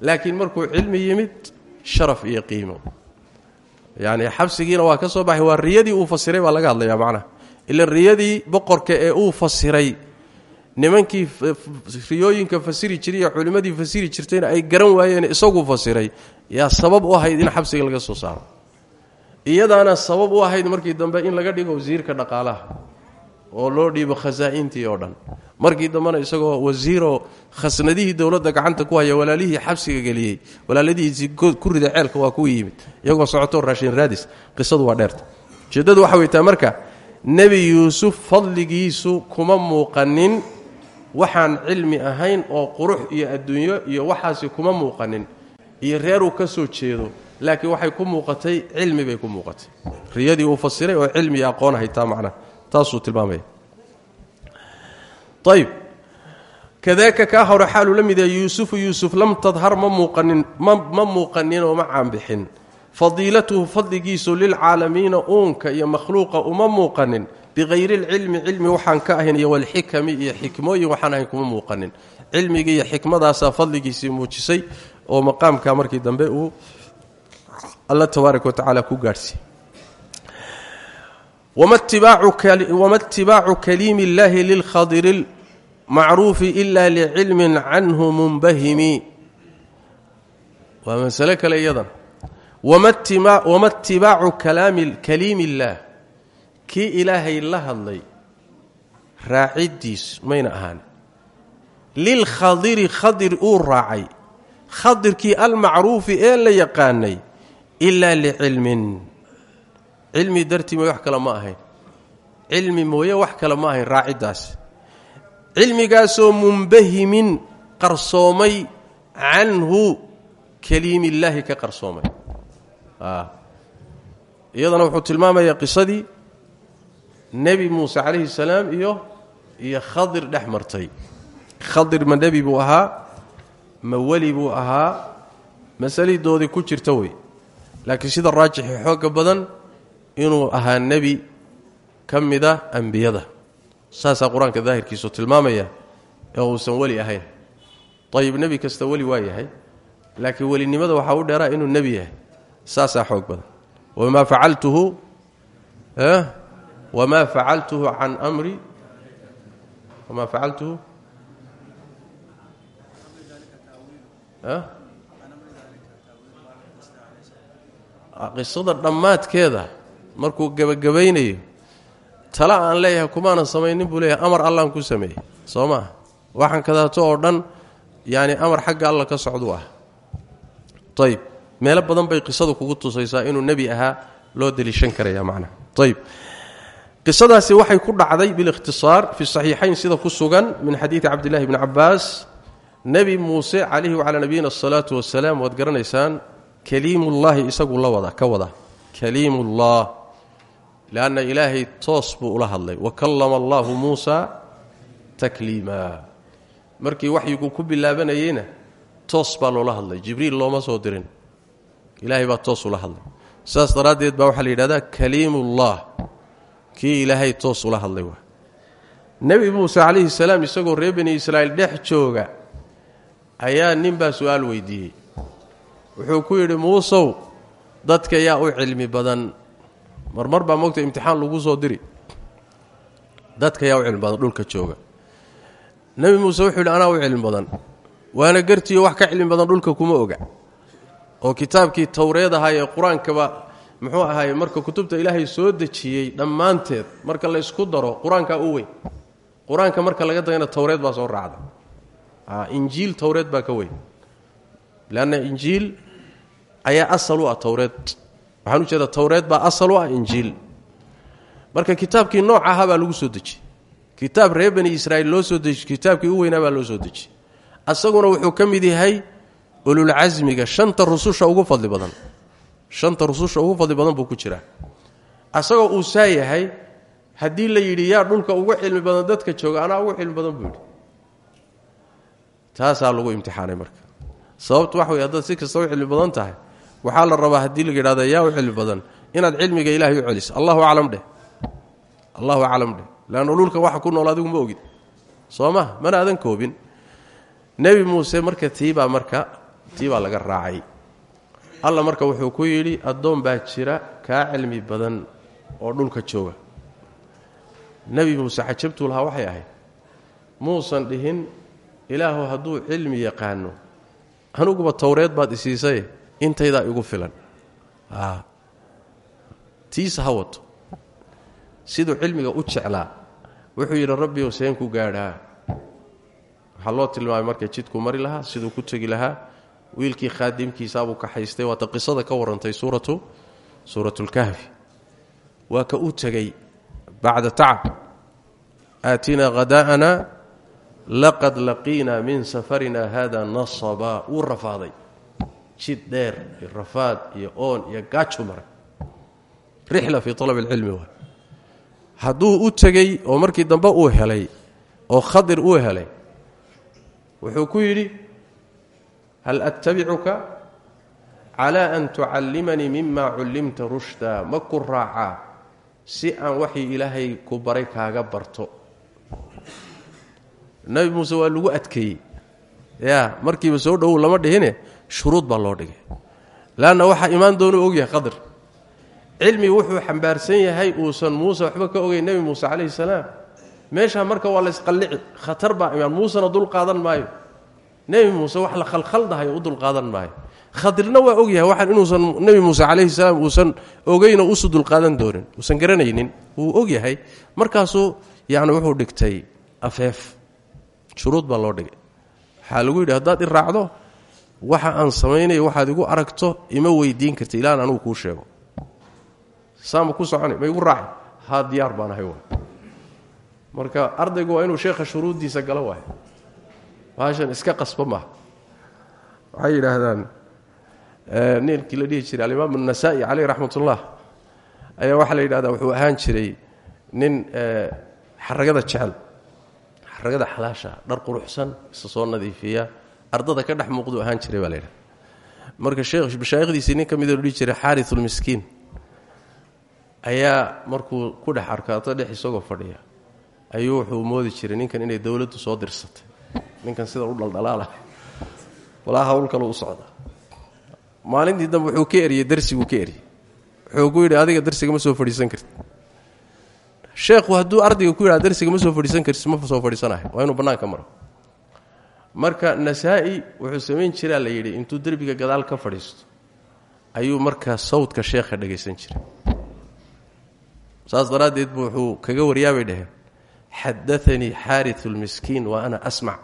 Laakiin markuu cilmi yimid sharaf iyo qiimo. Yacni xabsigiina waa ka soo baxay waa riyadii uu fasiray baa laga hadlayaa macnaha ila riyadii boqorka ee uu fasiray. Nimankii riyooyinka fasiri jiray culimmadii fasiri jirtayna ay garan waayeen isaguu fasiray. Yaa sabab u ahayd in xabsiga laga soo saaro. Iyadaana sabab u ahayd markii dambe in laga dhigo wasiirka dhaqaalaha oo loo dhiibo khasaa'intii oo dhan. Markii dambena isagoo wasiiroo khasnadihii dowladda gacanta ku haya walaalihii xabsiga geliyey walaaladihiisii ku rida ceelka waa kuwa yimid. Iyagoo socotoo raashin raadis qisadu waa dheerta. Ujeeddadu waxa weytaa marka nebi yuusuf fadligiisu kuma muuqanin. Waxaan cilmi ahayn oo qurux iyo adduunyo iyo waxaasi kuma muuqanin. Iyo reeruu ka soo jeedo laakiin waxay ku muuqatay cilmi bay ku muuqatay. Riyadii uu fasiray oo cilmi aqoon haytaa macnaha taasuu tilmaamaya ayb kadaaka kaa hore xaaluu la mid yahay yuusufu yuusuf lam tadhar ma muuqanin ma muuqaninoo ma caanbixin fadiilatuhu fadligiisu lilcaalamiina uunka iyo makhluuqa uma muuqanin. Bikayri lcilmi cilmi waxaan ka ahayn iyo walxikami iyo xikmooyin waxaan ahayn kuma muuqanin. Cilmigii iyo xikmadaasaa fadligiisii muujisay oo maqaamka markii dambe uu alla tabaaraka wa tacaala ku gaadhsiiy wama itibaacu kaliimi اllahi lilkhadiri lmacruufi ila licilmin canhu munbahimi. Waa masale kale iyadan wama itibaacu kaliimi اllaah kii ilaahay la hadlay raaciddiis mayna ahaan. Lilkhadiri khadir uu raacay. Khadirkii almacruufi ee la yaqaanay ilaa licilmin cilmi dartii mooye wax kale ma ahayn. Cilmi mooye wax kale ma ahayn raaciddaas cilmigaasoo munbahimin qarsoomay canhu kaliimillaahi ka qarsoomay iyadana wuxuu tilmaamayaa qisadii nebi muuse calayhi salaam iyo iyo khadir dhex martay. Khadir ma nebi buu ahaa ma weli buu ahaa masalidoodii ku jirta wey. Laakiin sida raajixi xoogga badan inuu ahaa nebi ka mida ambiyada. Saasaa qur'aanka daahirkiisu tilmaamaya ee uusan weli ahayn. Ayib nebi kasta weli waa yahay laakiin welinimada waxaa u dheeraa inuu nebi yahay saasaa xoog badan. Wamaa facaltuhu wamaa facaltuhu can mri wamaa facaltuhu? Qisada dhammaadkeeda markuu gebagabaynayo tala aan leeyahay kumaanan samaynin buu leeyahay amar allaan ku sameeyey. Soo maa waxaan kadaato oo dhan yaani amar xagga alla ka socduu ah. Ayib meelo badan bay qisadu kugu tusaysaa inuu nebi ahaa loo deliishan karaya macnaha ayib qisadaasi waxay ku dhacday bilikhtisaar fi saxiixayn sida ku sugan min xadiidi cabdillahi bni cabbaas. Nebi muuse calayhi wacalaa nabiyina asalaatu wasalaam waad garanaysaan kaliimullaahi isagu la wada ka wada. Kaliimullah leanna ilaahay toos buu ula hadlay. Wa kallama allaahu muusa takliima. Markii waxyigu ku bilaabanayeyna toos baa loola hadlay. Jibriil looma soo dirin ilaahay baa toos ula hadlay. Saas daraaddeed baa waxaa la yidhahdaa kaliimullah. Kii ilaahay toos ula hadlay waa. Nebi muuse calayhi salaam isagoo reer bani israa'iil dhex jooga ayaa ninbaa su'aal weydiiyey. Wuxuu ku yidhi muusow dadka yaa u cilmi badan. Marmar baa moogta imtixaan lagu soo diri. Dadka yaa u cilmi badan dhulka jooga. Nebi muuse wuxuu yidhi anaa u cilmi badan. Waana gartiyo wax ka cilmi badan dhulka kuma oga oo kitaabkii towreed ahaa ee qur'aankaba muxuu ahaaye marka kutubta ilaahay soo dejiyey dhammaanteed marka la ysku daro qur'aankaa u weyn. Qur'aanka marka laga dagana towreed baa soo raacda. Injiil towreed baa ka weyn. Leanna injiil ayaa asal ah towreed waxaan u jeedaa towreed baa asal ah injiil. Marka kitaabkii nooc ahaa baa lagu soo dejiyey kitaab reer bani israa'iil loo soo dejiy kitaabkii u weynaa baa loo soo dejiyey asaguna wuxuu ka yahay ululcasmiga shanta rususha ugu fadli badan. Shanta rususha ugu fadli badan buu ku jiraa. Asagoo uu saa yahay haddii la yidhi yaa dhulka ugu cilmi badan dadka jooga anaa ugu cilmi badan buu yidhi. Taasaa lagu imtixaanay marka. Sababtu waxa wey haddaad si kasta u cilmi badan tahay waxaa la rabaa haddii la yidhahda yaa u cilmi badan inaad cilmiga ilaahay u celiso. Allahu aclam dheh. Allahu aclam dheh. Leanna dhulka waxa ku nool adigu ma ogid. Soo ma mana adan koobin. Nebi muuse marka marka tiibaa laga raacay. Alla marka wuxuu ku yidhi addoon baa jira kaa cilmi badan oo dhulka jooga. Nebi muuse xajabtuu lahaa waxay ahayd muusan dhihin ilaahu hadduu cilmi yaqaano aniguba towreed baad isiisaye intaydaa igu filan. Tiisa ha wato. Siduu cilmiga u jeclaa wuxuu yidhi rabbiyow seen ku gaadhaa. Waxaa loo tilmaamay marka mari lahaa siduu ku tegi lahaa wiilkii khaadimkiisaabuu ka haystay waata qisada ka warrantay suuratu suuratulkahfi waa ka u tegey bacda tacab. Aatinaa hadaa'ana laqad laqiinaa min safarina hada nasaba. Wuu rafaaday. Jid dheer iyo rafaad iyo oon iyo gaaju maray. Rixla fii alab alcilmi oo markii dambe uu helay oo khadir uu helay wuxuu ku yidhi hal attabicuka calaa an tucallimanii mima cullimta rushda ma ku raacaa si aan waxii ilaahay ku baray kaaga barto nebi muuse waa lagu adkeeyey ya markiiba soo dhowow lama dhihine shuruud baa loo dhigay leanna waxaa imaan doonuu ogyahay qadir cilmi wuxuu xambaarsan yahay uusan muuse waxba ka ogeyn nebi muuse calayhi salaam meeshaa marka waa laysqallici khatar baa imaan muusena dul qaadan maayo nebi muuse wax la khalkhaldahayo u dul qaadan maayo khadirna waa ogyahay waxaan inuusan nebi muuse calayhi salaam uusan ogeynoo usu dulqaadan doonin. Uusan garanaynin. Wuu ogyahay markaasuu yacni wuxuu dhigtay afeef. Shuruud baa loo dhigay. Waxaa lagu yidhi haddaad i waxa aan samaynayo waxaad igu aragto ima weydiin karta ilaan anugu kuu sheego. Saama ku socona ma igu raaci. Haa diyaar baan ahay marka ardaygu waa inuu sheekha shuruuddiisa galo waayo baashan iska qasba maaha waxay yidhaahdaan ninkii la dhihi jiray alimaam anasaa'i caleyh raxmatullah ayaa waxaa la yidhahdaa wuxuu ahaan jiray nin xaragada jecel xaragada xalaasha dhar quruxsan isa soo nadiifiya ardada ka dhex muuqduu ahaan jiray baa la yidhahda marka mashaayikhdiisii nin ka midoo la dhihi jiray xaarisulmiskiin ayaa markuu ku dhex arko arda dhex isagoo fadhiya ayuu wuxuu moodi jiray ninkan inay dowladdu soo dirsatay ninkan sida u dhaldhalaalah walaa hawl kale u socda. Maalintii dambe wuxuu ka eriyey darsiguu ka eriyey wuxuu ku yidhi adiga darsiga ma soo fadhiisan kartid. Sheekhu hadduu ardayga ku yidhaha darsiga ma soo fadhiisan kartid ma soo fadhiisanahay. Waa inuu bannaanka maro. Marka nasaa-i wuxuu samayn jiraa la yidhi intuu derbiga gadaal ka fadhiisto ayuu markaa sawdka sheekha dhagaysan jiray. Saas daraaddeed bu wuxuu kaga waryaabay dhaheen xadaanii xaariu lmiskiin wa ana asmac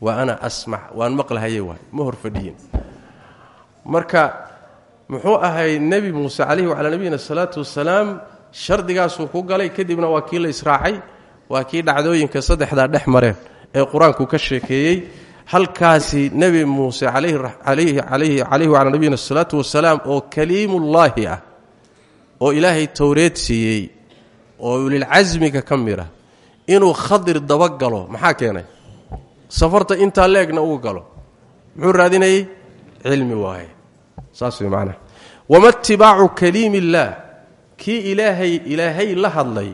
wa ana asmac waan maqlahaye waay ma hor fadhiyin marka muxuu ahay nebi muuse calayhi wacalaa nabiyina asalaatu wasalaam shardigaasuu ku galay kadibna waa kii la israacay waa kii dhacdooyinka saddexdaa dhex mareen ee qur'aanku ka sheekeeyey halkaasi nebi muuse calayhi wacalaa nabiyina asalaatu wasalaam oo kaliimullaahi ah oo ilaahay towreed siiyey oo ulilcasmiga ka mid ah inuu khadir dabagalo maxaa keenay? Safarta intaa leegna uu galo. Muxuu raadinayey cilmi waaye. Saas way macnaha wama itibaacu kaliimi illaah kii ilaahay ilaahay la hadlay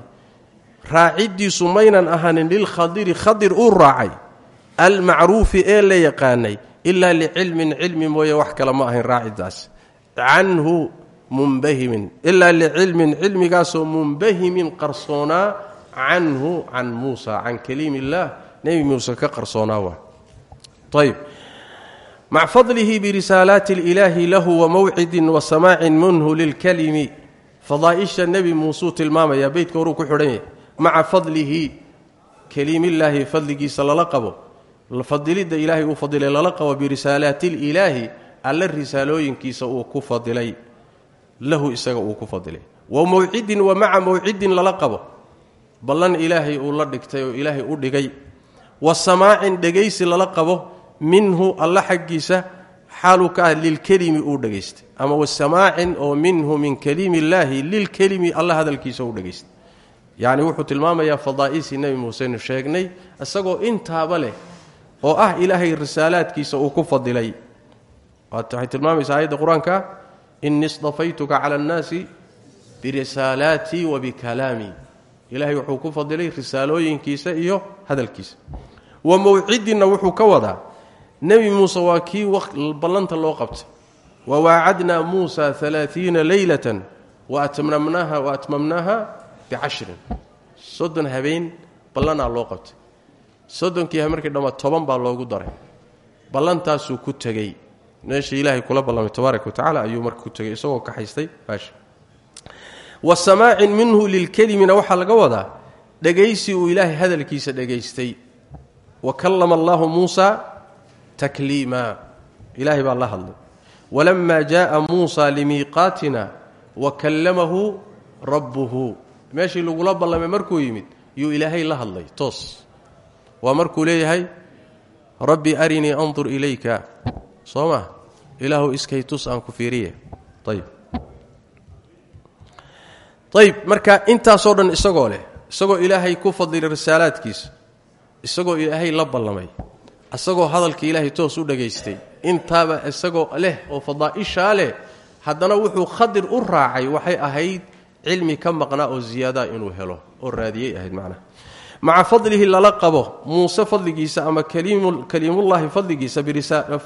raaciddiisu maynan ahanin lilkhadiri khadir uu raacay almacruufi ee la yaqaanay ilaa licilmin cilmi mooye wax kale ma ahayn raaciddaas canhu munbahimin ilaa licilmin cilmigaasoo munbahimin qarsoonaa canhu can muusa can kaliimi illaah nebi muuse ka qarsoonaa waa. Ayb maca fadlihi birisaalaati اlilaahi lahu wamawcidin wasamaacin minhu lilkalimi fadaaisha nebi muusuu tilmaamaya beytka horuu ku xidhan yahay. Maca fadlihi kaliimillaahi fadligiisa lala qabo. Fadilidda ilaahay uu fadilay lala qabo birisaalaati اlilaahi alla risaalooyinkiisa uu ku fadilay lahu isaga uu ku fadilay. Wa mawcidin wa maca mawcidin lala qabo. Ballan ilaahay uu la dhigtay oo ilaahay u dhigay. Wa samaacin dhegaysi lala qabo minhu alla xaggiisa xaaluu ka ah lilkelimi uu dhegaystay. Ama wasamaacin oo minhu min kaliimi illaahi lilkelimi alla hadalkiisa u dhegaystay. Yacni wuxuu tilmaamayaa fadaa'isii nebi muusenu sheegnay isagoo intaaba leh oo ah ilaahay risaalaadkiisa uu ku fadilay. Waxay tilmaamaysaa aayadda qur'aanka innii istafaytuka cala annaasi birisaalaatii wa bikalaamii ilaahay wuxuu ku fadilay risaalooyinkiisa iyo hadalkiisa. Wa mawcidinna wuxuu ka wadaa nebi muuse waa kii ballanta loo qabtay. Wa waacadnaa muusa alaaiina leylatan wa atmamnaaha bicashrin soddon habeen ballanaa loo qabtay. Soddonkii markii dhammaa toban baa loogu daray. Ballantaasuu ku tegey meesha ilaahay kula ballamay tabaaraka wa tacala ayuu marka ku tegey isagoo kaxaystay baasha wa samaacin minhu lilkelimina waxaa laga wadaa dhegaysi uu ilaahay hadalkiisa dhegaystay. Wa kallama allaahu muusa takliima. Ilaahay baa la hadlay. Walamaa jaءa muusa limiiqaatina wa kallamahu rabbuhu. Meeshii lagula ballamay markuu yimid yuu ilaahay la hadlay. Toos. Waa markuu leeyahay rabbi arinii andur ilayka soo ma ilaahu iskay tus aan ku fiiriye. Ayb ayb marka intaasoo dhan isagoo leh isagoo ilaahay ku fadilay risaalaadkiisa isagoo ilaahay la ballamay isagoo hadalka ilaahay toos u dhegaystay intaaba isagoo leh oo fadaa'ishaa leh haddana wuxuu khadir u raacay waxay ahayd cilmi ka maqnaa oo ziyaadaa inuu helo oo raadiyey ahayd macnaha maca fadlihi lala qabo. Muuse fadligiisa ama kaliimullaahi fadligiisa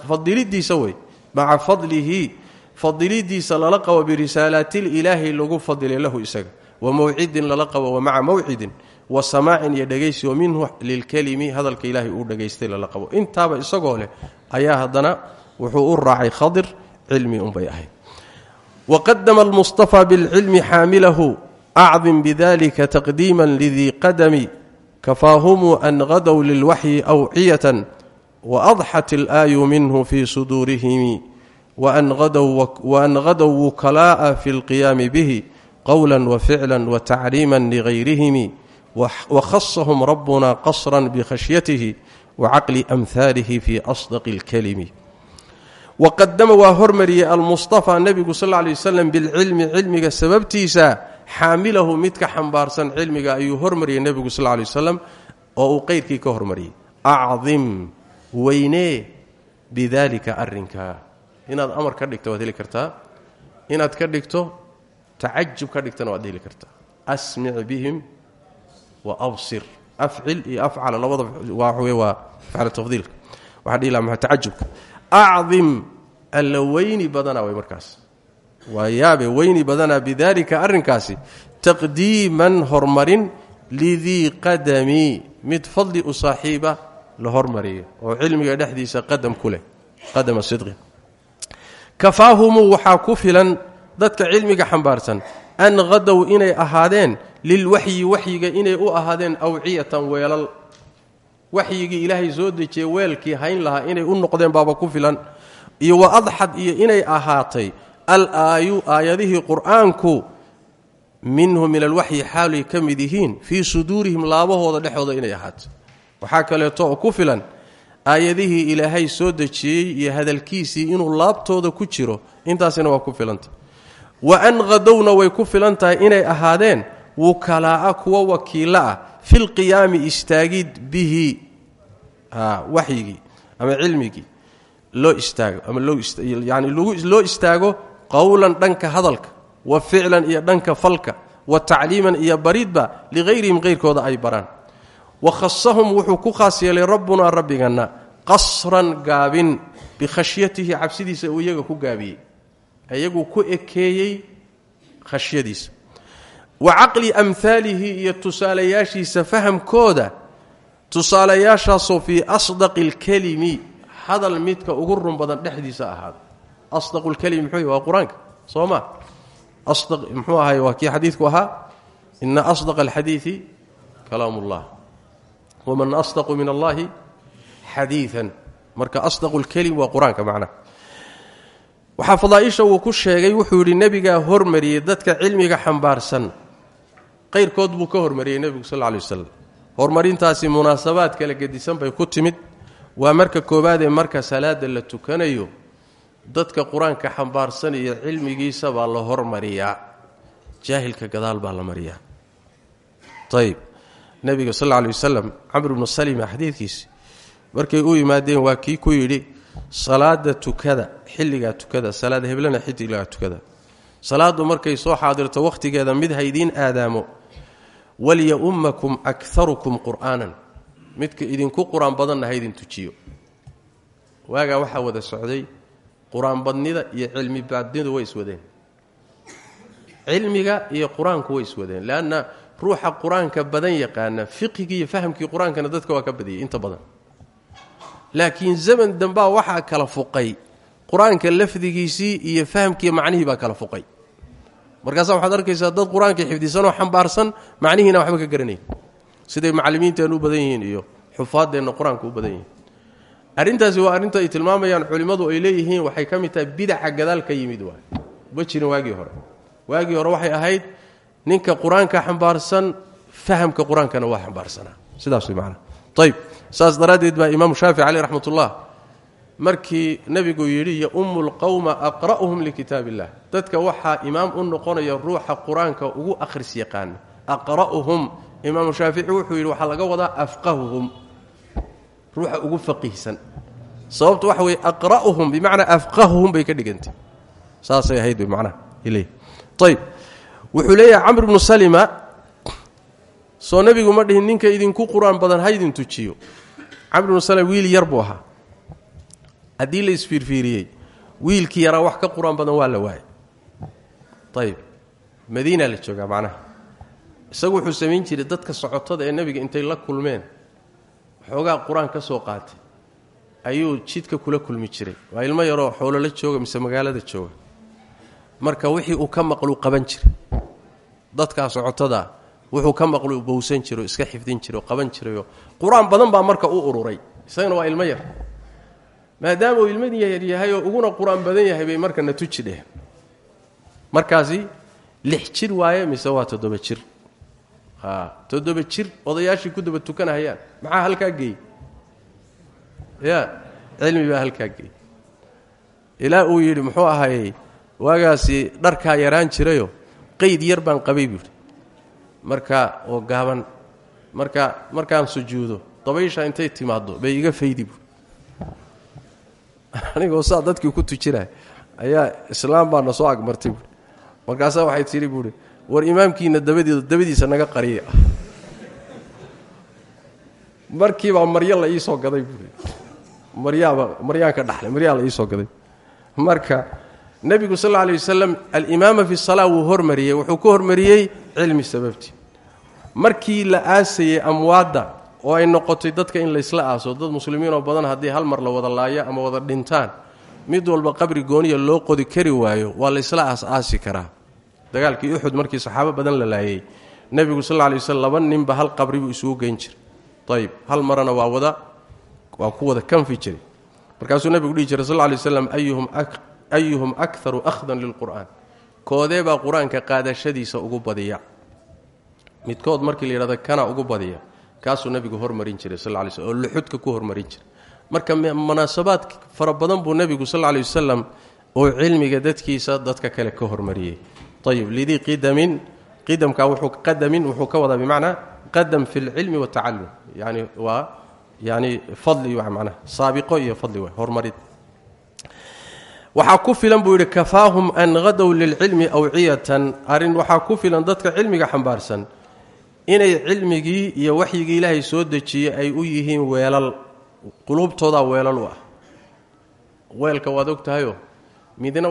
fadilidiisa wey. Maca fadlihi fadilidiisa lala qabo birisaalaatililaahi lagu fadilay lahu isaga. Wa mawcidin lala qabo wa maca mawcidin wa samaacin iyo dhegaysi oo minhu lilkelimi hadalka ilaahay uu dhegaystay lala qabo. Intaaba isagoo leh ayaa haddana wuxuu u raacay khadir cilmi unbay ahayd. Waqadama almustafaa bilcilmi xaamilahu acdim bidalika taqdiima kafaahumuu an hadow lilwaxyi awciyatan waadxat ilaayu minhu fii suduurihim waan hadow wukalaa'a fi lqiyaami bihi qowla waficla watacriima ligayrihim wakhasahum rabbuna qasran bikhashyatihi wacaqli amhaalihi fii asdaqi اlkalimi waqadama waa hormariyey almustafaa nebigu sal lla alay wasalam bilcilmi cilmiga sababtiisa xaamilahu midka xambaarsan cilmiga ayuu hormariyey nebigu sal lay wasalam oo uu qeyrkii ka hormariyey. Acdim weynee bidaalika arrinka. Inaad amar ka dhigto waad heli kartaa. Inaad ka dhigto tacajub ka dhigtana waad heli kartaa. Asmic bihim wa absir. Afcil iyo afcala labada waa waa afcal tafdiilka. Waxaa dhihi laha maa tacajubka acdim alla way markaas waa yaabe weyni badanaa bidaalika arrinkaasi taqdiiman hormarin lidii qadami mid fadli u saaxiiba la hormariyo oo cilmiga dhexdiisa qadam ku leh qadama sidqi. Kafaahumuu waxaa ku filan dadka cilmiga xambaarsan an hadow inay ahaadeen lilwaxyi waxyiga inay u ahaadeen awciyatan weelal. Waxyigii ilaahay soo dejiyey weelkii hayn lahaa inay u noqdeen baaba ku filan. Iyo wa adxad iyo inay ahaatay al aayu aayadihii qur'aanku minhu min alwaxyi xaalay ka mid yihiin fii suduurihim laabahooda dhexooda inay ahaatay waxaa kaleeto oo ku filan aayadihii ilaahay soo dejiyey iyo hadalkiisii inuu laabtooda ku jiro intaasina waa ku filantah wa an hadowna way ku filan tahay inay ahaadeen wukalaa'a kuwa wakiilla ah filqiyaami istaagid bihi waxyigii ama cilmigii istaago qowlan dhanka hadalka wa ficlan iyo dhanka falka wa tacliiman iyo baridba lihayrihim hayrkooda ay baraan. Wa khasahum wuxuu ku khaas yeelay rabbunaa rabbiganna qasran gaabin bikhashyatihi cabsidiisa uu iyaga ku gaabiyey. Iyaguu ku ekeeyey khashyadiisa. Wa caqli amhaalihi iyo tusaalayaashiisa fahamkooda tusaalayaashaasoo fii asdaqi اlkelimi hadal midka ugu run badan dhexdiisa ahaada asdaqu lkelimi muxuu waa qur'aanka soo ma muxuu ahay waa kii xadiidku ahaa ina asdaq alxadiidi kalaam اllah waman asdaqu min allahi xadiian marka asdaqu lkelim waa qur'aanka macnaha waxaa fadaaisha uu ku sheegay wuxuu yidhi nebigaa hormariyey dadka cilmiga xambaarsan qayrkood buu ka hormariyey nebigu sal lla lay wasalam horumarintaasi munaasabaad kala gedisan bay ku timid waa marka koowaadee marka salaada la tukanayo dadka qur'aanka xambaarsan iyo cilmigiisa baa la hormariyaa. Jaahilka gadaal baa la mariyaa. Ayb nebiga sal lla lay wasalam camr bnu salima markay u yimaadeen waa kii ku yidhi salaada tukada xilligaa tukada salaada heblana xilligaa tukada. Salaadu markay soo xaadirto wakhtigeeda mid haydiin aadaamo walya-ummakum akarukum qur'aanan. Midka idinku qur'aan badanna haydin tujiyo. Waagaa waxaa wada socday qur'aan badnida iyo cilmi badnidu way iswadeen cilmiga iyo qur'aanku way iswadeen leanna ruuxa qur'aanka badan yaqaana fiqhigii iyo fahamkii qur'aankana dadka waa ka badiyay inta badan. Laakiin zaman dambaa waxaa kala fuqay qur'aanka lafdigiisii iyo fahamkiiyo macnihii baa kala fuqay. Markaasaa waxaad arkaysaa dad qur'aanka xifdisanoo xambaarsan macnihiina waxba ka garanayn. Siday macallimiinteennu u badan yihiin iyo xufaaddeenna qur'aanka u badan yihiin arrintaasi waa arrinta ay tilmaamayaan culimmadu ay leeyihiin waxay ka mid tahay bidaca gadaal ka yimid waay. Ma jirin hore. Waagii hore waxay ahayd ninka qur'aanka xambaarsan fahamka qur'aankana waa xambaarsanaa sidaas way macnaa. Ayb saas daraaddeed baa imaamu shaafici caleyh raxmatullah markii nebigu yidhi yaummu lqowma aqra'uhum likitaab illah dadka waxaa imaam u noqonaya ruuxa qur'aanka ugu akhris yaqaana aqra'uhum. Imaamu shaafici wuxuu yidhi waxaa laga wadaa afqahuhum ruuxa ugu faqiihsan. Sababtu waxa weye aqra'uhum bimacnaa afqahuhum bay ka dhigantay. Saasay ahayd bay macnaha ayb wuxuu leeyahay camr bnu salima soo nebigu ma dhihin ninka idinku qur'aan badan ha ydin tujiyo. Camr bnu salima wiil yar buu ahaa. Haddii la wax ka qur'aan badan waa la waayay. Ayib madiina la joogaa macnaha. Isagu wuxuu samayn jiray dadka socotada ee nebiga intay la kulmeen waxoogaa qur'aan ka soo qaatay ayuu jidka kula kulmi jiray. Waa ilmo yaroo xoolola jooga mise magaalada jooga. Marka wixii uu ka maqluu qaban jiray dadkaa socotada wuxuu ka maqlu bowsan jiro iska xifdin jiro qaban jirayoo qur'aan badan baa marka u ururay. Isagana waa ilmo yar. Maadaama uu ilmo yar yahay oo uguna qur'aan badan yahay bay marka na tuji dheheen. Markaasi lix jir waaye mise waa toddoba jir toddoba jir odayaashii ku daba tukanahayaan. Maxaa halkaa geey ya cilmi baa halkaa geey ilaa uu yidhi muxuu ahayey waagaasi dharkaa yaraan jirayo. Qayd yar baan qabay buuhi marka oo gaaban. Marka markaan sujuudo dabaysha intay timaaddo bay iga faydi buui anigoo saa dadkii ku tujinay ayaa islaam baa na soo agmartay buui markaasaa waxay tidhi buuhi war imaamkiina dabadiisa naga qariya. Markiibaa maryo la iisoo gaday buui maryaaba dhaxlay maryaa la iisoo gaday. Marka nebigu sal alay wasalam alimaama fi salaa wuu hormariyey wuxuu ku hormariyey cilmi sababtii. Markii la aasayey amwaadda oo ay noqotay dadka in laysla aaso dad muslimiinoo badan haddii hal mar la wada laayo ama wada dhintaan mid walba qabri gooniya loo qodi kari waayo waa laysla aas-aasi karaa dagaalkii uxud markii saxaabo badan la laayey nebigu sal lla lay waslm laba ninba hal qabri buu isugu geyn jiray. Ayib hal marana waa wada waa ku wada kanfi jiray. Markaasuu nebigu dhihi jiray sal lla lay waslam ayuhum akharu akhdan lilqur'aan koodee baa qur'aanka qaadashadiisa ugu badiya? Midkood markii la kana ugu badiya. Kaasuu nebigu hormarin jiray sal lay slm oo luxudka ku hormarin jiray. Marka munaasabaad fara badan buu nebigu sal lay wasalam oo cilmiga dadkiisa dadka kale ka hormariyey ayib lidii qidamin qidamka wuxuu qadamin wuxuu ka wadaa bimacnaa qadam fi lcilmi watacallum yani waa yani fadli manaa saabiqo iyo fadli wa horumarid waxaa ku filan buu yidhi kafaahum an hadow lilcilmi awciyatan arrin waxaa ku filan dadka cilmiga xambaarsan inay cilmigii iyo waxyigii ilaahay soo dejiyey ay u yihiin weelal quluubtoodaa weelal u ah weelka waad og tahayo midna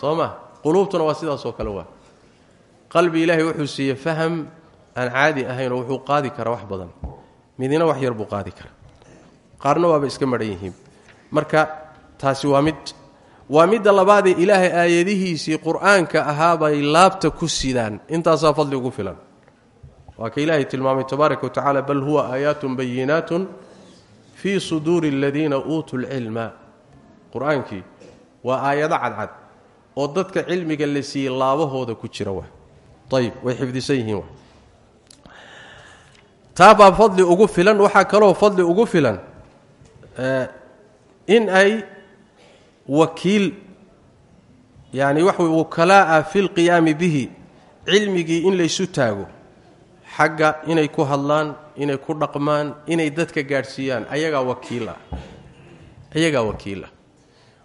soo ma quluubtuna waa sidaasoo kale waa. Qalbi ilaahay wuxuu siiyey faham aan caadi ahaynoo wuxuu qaadi karaa wax badan. Midna wax yar buu qaadi karaa. Qaarna waaba iska madhan yihiin. Marka taasi waa mid. Waa midda labaadee ilaahay aayadihiisii qur'aanka ahaabay laabta ku sidaan. Intaasaa fadli ugu filan. Waa ka ilaahay tilmaamay tabaaraka wa tacaala bal huwa aayaatun bayinaatun fii suduuri aladiina uutuu lcilma qur'aankii waa aayado cadcad oo dadka cilmiga la siiyey laabahooda ku jira wa. Ayib way xifdisan yihiin taabaa fadli ugu filan waxaa kaloo fadli ugu filan in ay wakiil yani waxa wey wakalaa'a fi bihi cilmigii in laysu taago xagga inay ku hadlaan inay ku dhaqmaan inay dadka gaadhsiiyaan ayagaa wakiil ah ayagaa wakiil ah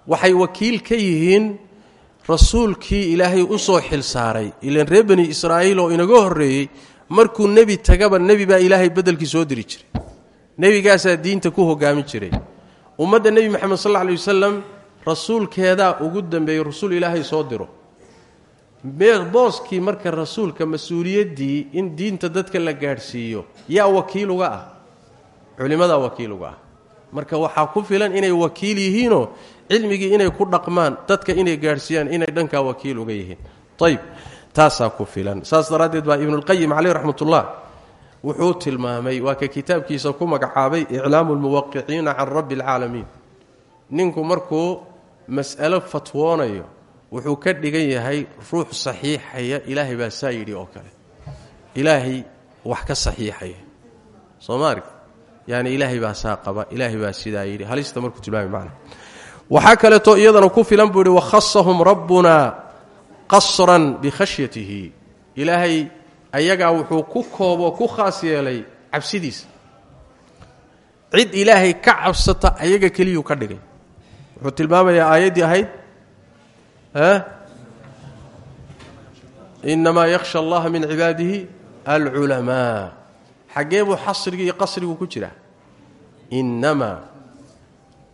waxay wakiil ka yihiin rasuulkii ilaahay u soo xil saaray. Ilan reer bani israa'iil oo inaga horreeyey markuu nebi tagaba nebi baa ilaahay beddelkii soo diri jiray. Nebigaasaa diinta ku hogaamin jiray. Ummadda nebi moxamed sal alla alay wasalam rasuulkeedaa ugu dambeeyey rasuul ilaahay soo diro. Booskii marka rasuulka mas'uuliyaddii in diinta dadka la gaadhsiiyo yaa wakiil uga ah. Culimmadaa wakiil uga ah marka waxaa ku filan inay wakiil yihiinoo cilmigii inay ku dhaqmaan dadka inay gaadhsiiyaan inay dhankaa wakiil uga yihiin. Ayb taasaa ku filan. Saas daraaddeed baa ibnulqayim caleyh raxmatullah wuxuu tilmaamay waa ka kitaabkiisa ku magacaabay iclaamu lmuwaqiciina can rabbi alcaalamiin ninku markuu mas'alo fatwoonayo wuxuu ka dhigan yahay ruux saxiixaya ilaahay baa saa yidhi oo kale. Ilaahay wax ka saxiixaya. Soomaali yani ilaahay baa saa qaba baa sidaa yidhi. Halista markuu tilmaamay macna. Waxaa kaleeto iyadana ku filan buu yidhi wakhasahum rabbuna qasran bikhashyatihi ilaahay ayagaa wuxuu ku koobo ku khaas yeelay cabsidiisa. Cid ilaahay ka cabsata ayaga keliyuu ka dhigay. Wuxuu tilmaamayaa aayaddii ahayd inamaa yakhsha allaha min cibaadihi alculamaa xaggee buu xasrigi iyo qasrigu ku jira. Inamaa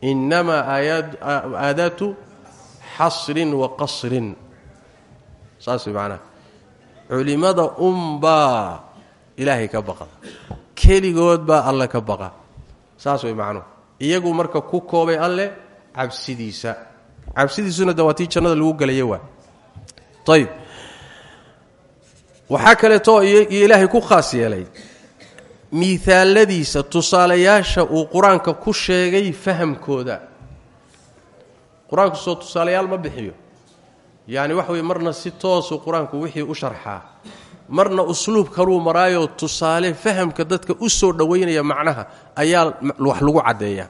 inamaa aadaatu xasrin wa qasrin. Saas way macnaha culimmada unbaa ilaahay ka baqa. Keligood baa alle ka baqa. Saas way macnuhu iyagu marka ku koobay alle cabsidiisa. Cabsidiisuna de waa tii jannada lagu gelaya waa. Ayib waxaa kaleeto iyo ilaahay ku khaas yeelay miithaaladiisa tusaalayaasha uu qur'aanka ku sheegay fahamkooda. Qur'aanku soo tusaalayaal ma bixiyo. Yacni waxa weye marna si toosuu qur'aanku wixii u sharxaa. Marna usluub kaluu maraayoo tusaale fahamka dadka u soo dhowaynaya macnaha ayaa wax lagu caddeeyaa.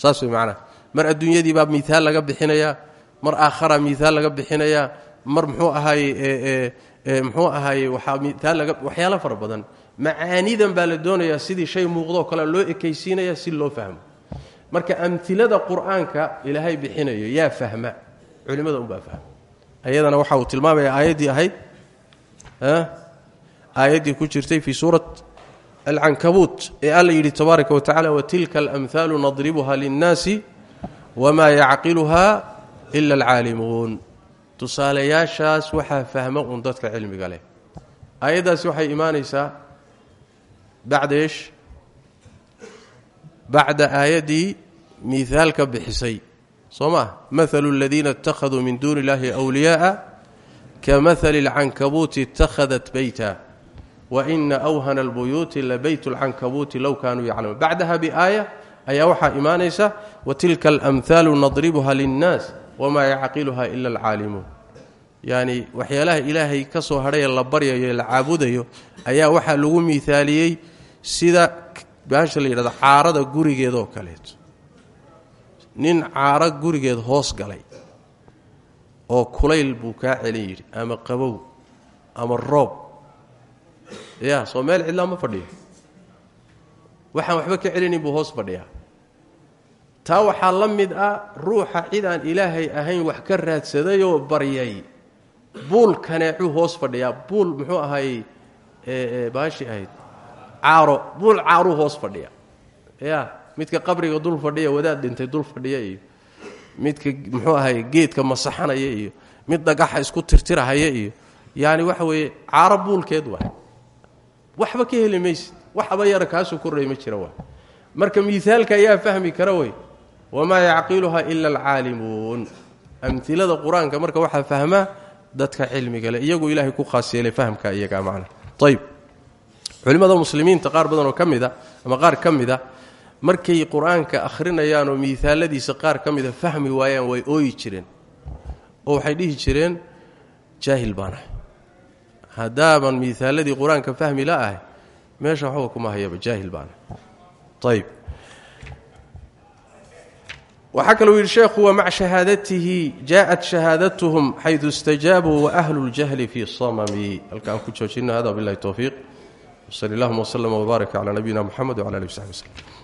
Saas way macnaha. Mar adduunyadii baa miihaal laga bixinayaa mar aakhara miihaal laga bixinayaa mar muxuu ahaaye muxuu ahaaye waxaa miihaal laga waxyaalo fara badan macaanidan baa la doonayaa sidii shay muuqdoo kale loo ekaysiinaya si loo fahmo. Marka amtilada qur'aanka ilaahay bixinayo yaa fahma. Culimmada unbaa fahma. Ayadana waxa uu tilmaamaya aayaddii ahayd aayaddii ku jirtay fii suurat alcankabuut ee alla yidhi tabaaraka wa tacala watilka alamhaalu nadribuha linnaasi wamaa yacqiluha ila alcaalimuun. Tusaalayaashaas waxaa fahma un dadka cilmiga leh. Aayaddaasi waxay imaanaysaa bacda eesh bacda aayaddii miihaalka bixisay soo maah mahalu aladiina ittakhaduu min duuni illaahi wliyaaءa ka mahali alcankabuuti ittakhadat beyta wa ina awhana albuyuuti la beyt alcankabuuti low kaanuu yaclamuun bacdaha biaaya ayaa waxaa imaanaysa wa tilka alamhaalu nadribuha linnaas wamaa yacqiluha ila alcaalimuun yacni waxyaalaha ilaahay ka soo hadhay ee la baryayo ee la caabudayo ayaa waxaa lagu miihaaliyey sida baasha la yidhahdo caarada gurigeedoo kaleeto. Nin caaro gurigeed hoos galay oo kulayl buu kaa celin yidhi ama qabow ama roob. Ya soo meel cidlaa ma fadhiyo. Waxaan waxba ka celinin buu hoos fadhiyaa. Taa waxaa la mid ah ruuxa cid aan ilaahay ahayn wax ka raadsadayoo baryay. Buul kaneecuu hoos fadhiyaa. Buul muxuu ahaayey baashi ahayd caaro buul caaruu hoos fadhiya. Ya midka qabriga dul fadhiya wadaad dhintay dul fadhiya iyo midka muxuu ahaye geedka masaxanaya iyo mid dhagaxa isku tirtirahaya iyo yaani waxa weeye caaro buulkeed waxba ka heli waxba yara kaasuu korray ma jira waay. Marka miaalka ayaa fahmi kara wey wamaa yacqiluha ila alcaalimuun. Amilada qur'aanka marka waxaa fahmaa dadka cilmiga le iyagu ilaahay ku khaas yeelay iyagaa macna. Ayb culimmada muslimiinta qaar badan oo ka ama qaar ka mid a markay qur'aanka akhrinayaan oo miaaladiisa qaar ka mida fahmi waayaan way ooyi jireen. Oo waxay dhihi jireen jaahil baan ahay. Haddaaban qur'aanka fahmi la ahay meesha waxba kuma hayaba jaahil baan ahay. Ayb waxaa kaluu yidhi sheekhu wa maca shahaadatihi jaaءat shahaadatuhum xaydu istajaabuu waahlu اljahli fii samami. Halka aan wsali اllahuma wslm wbaarak cala nabiyina mxamed wcala alih w saxbi wslm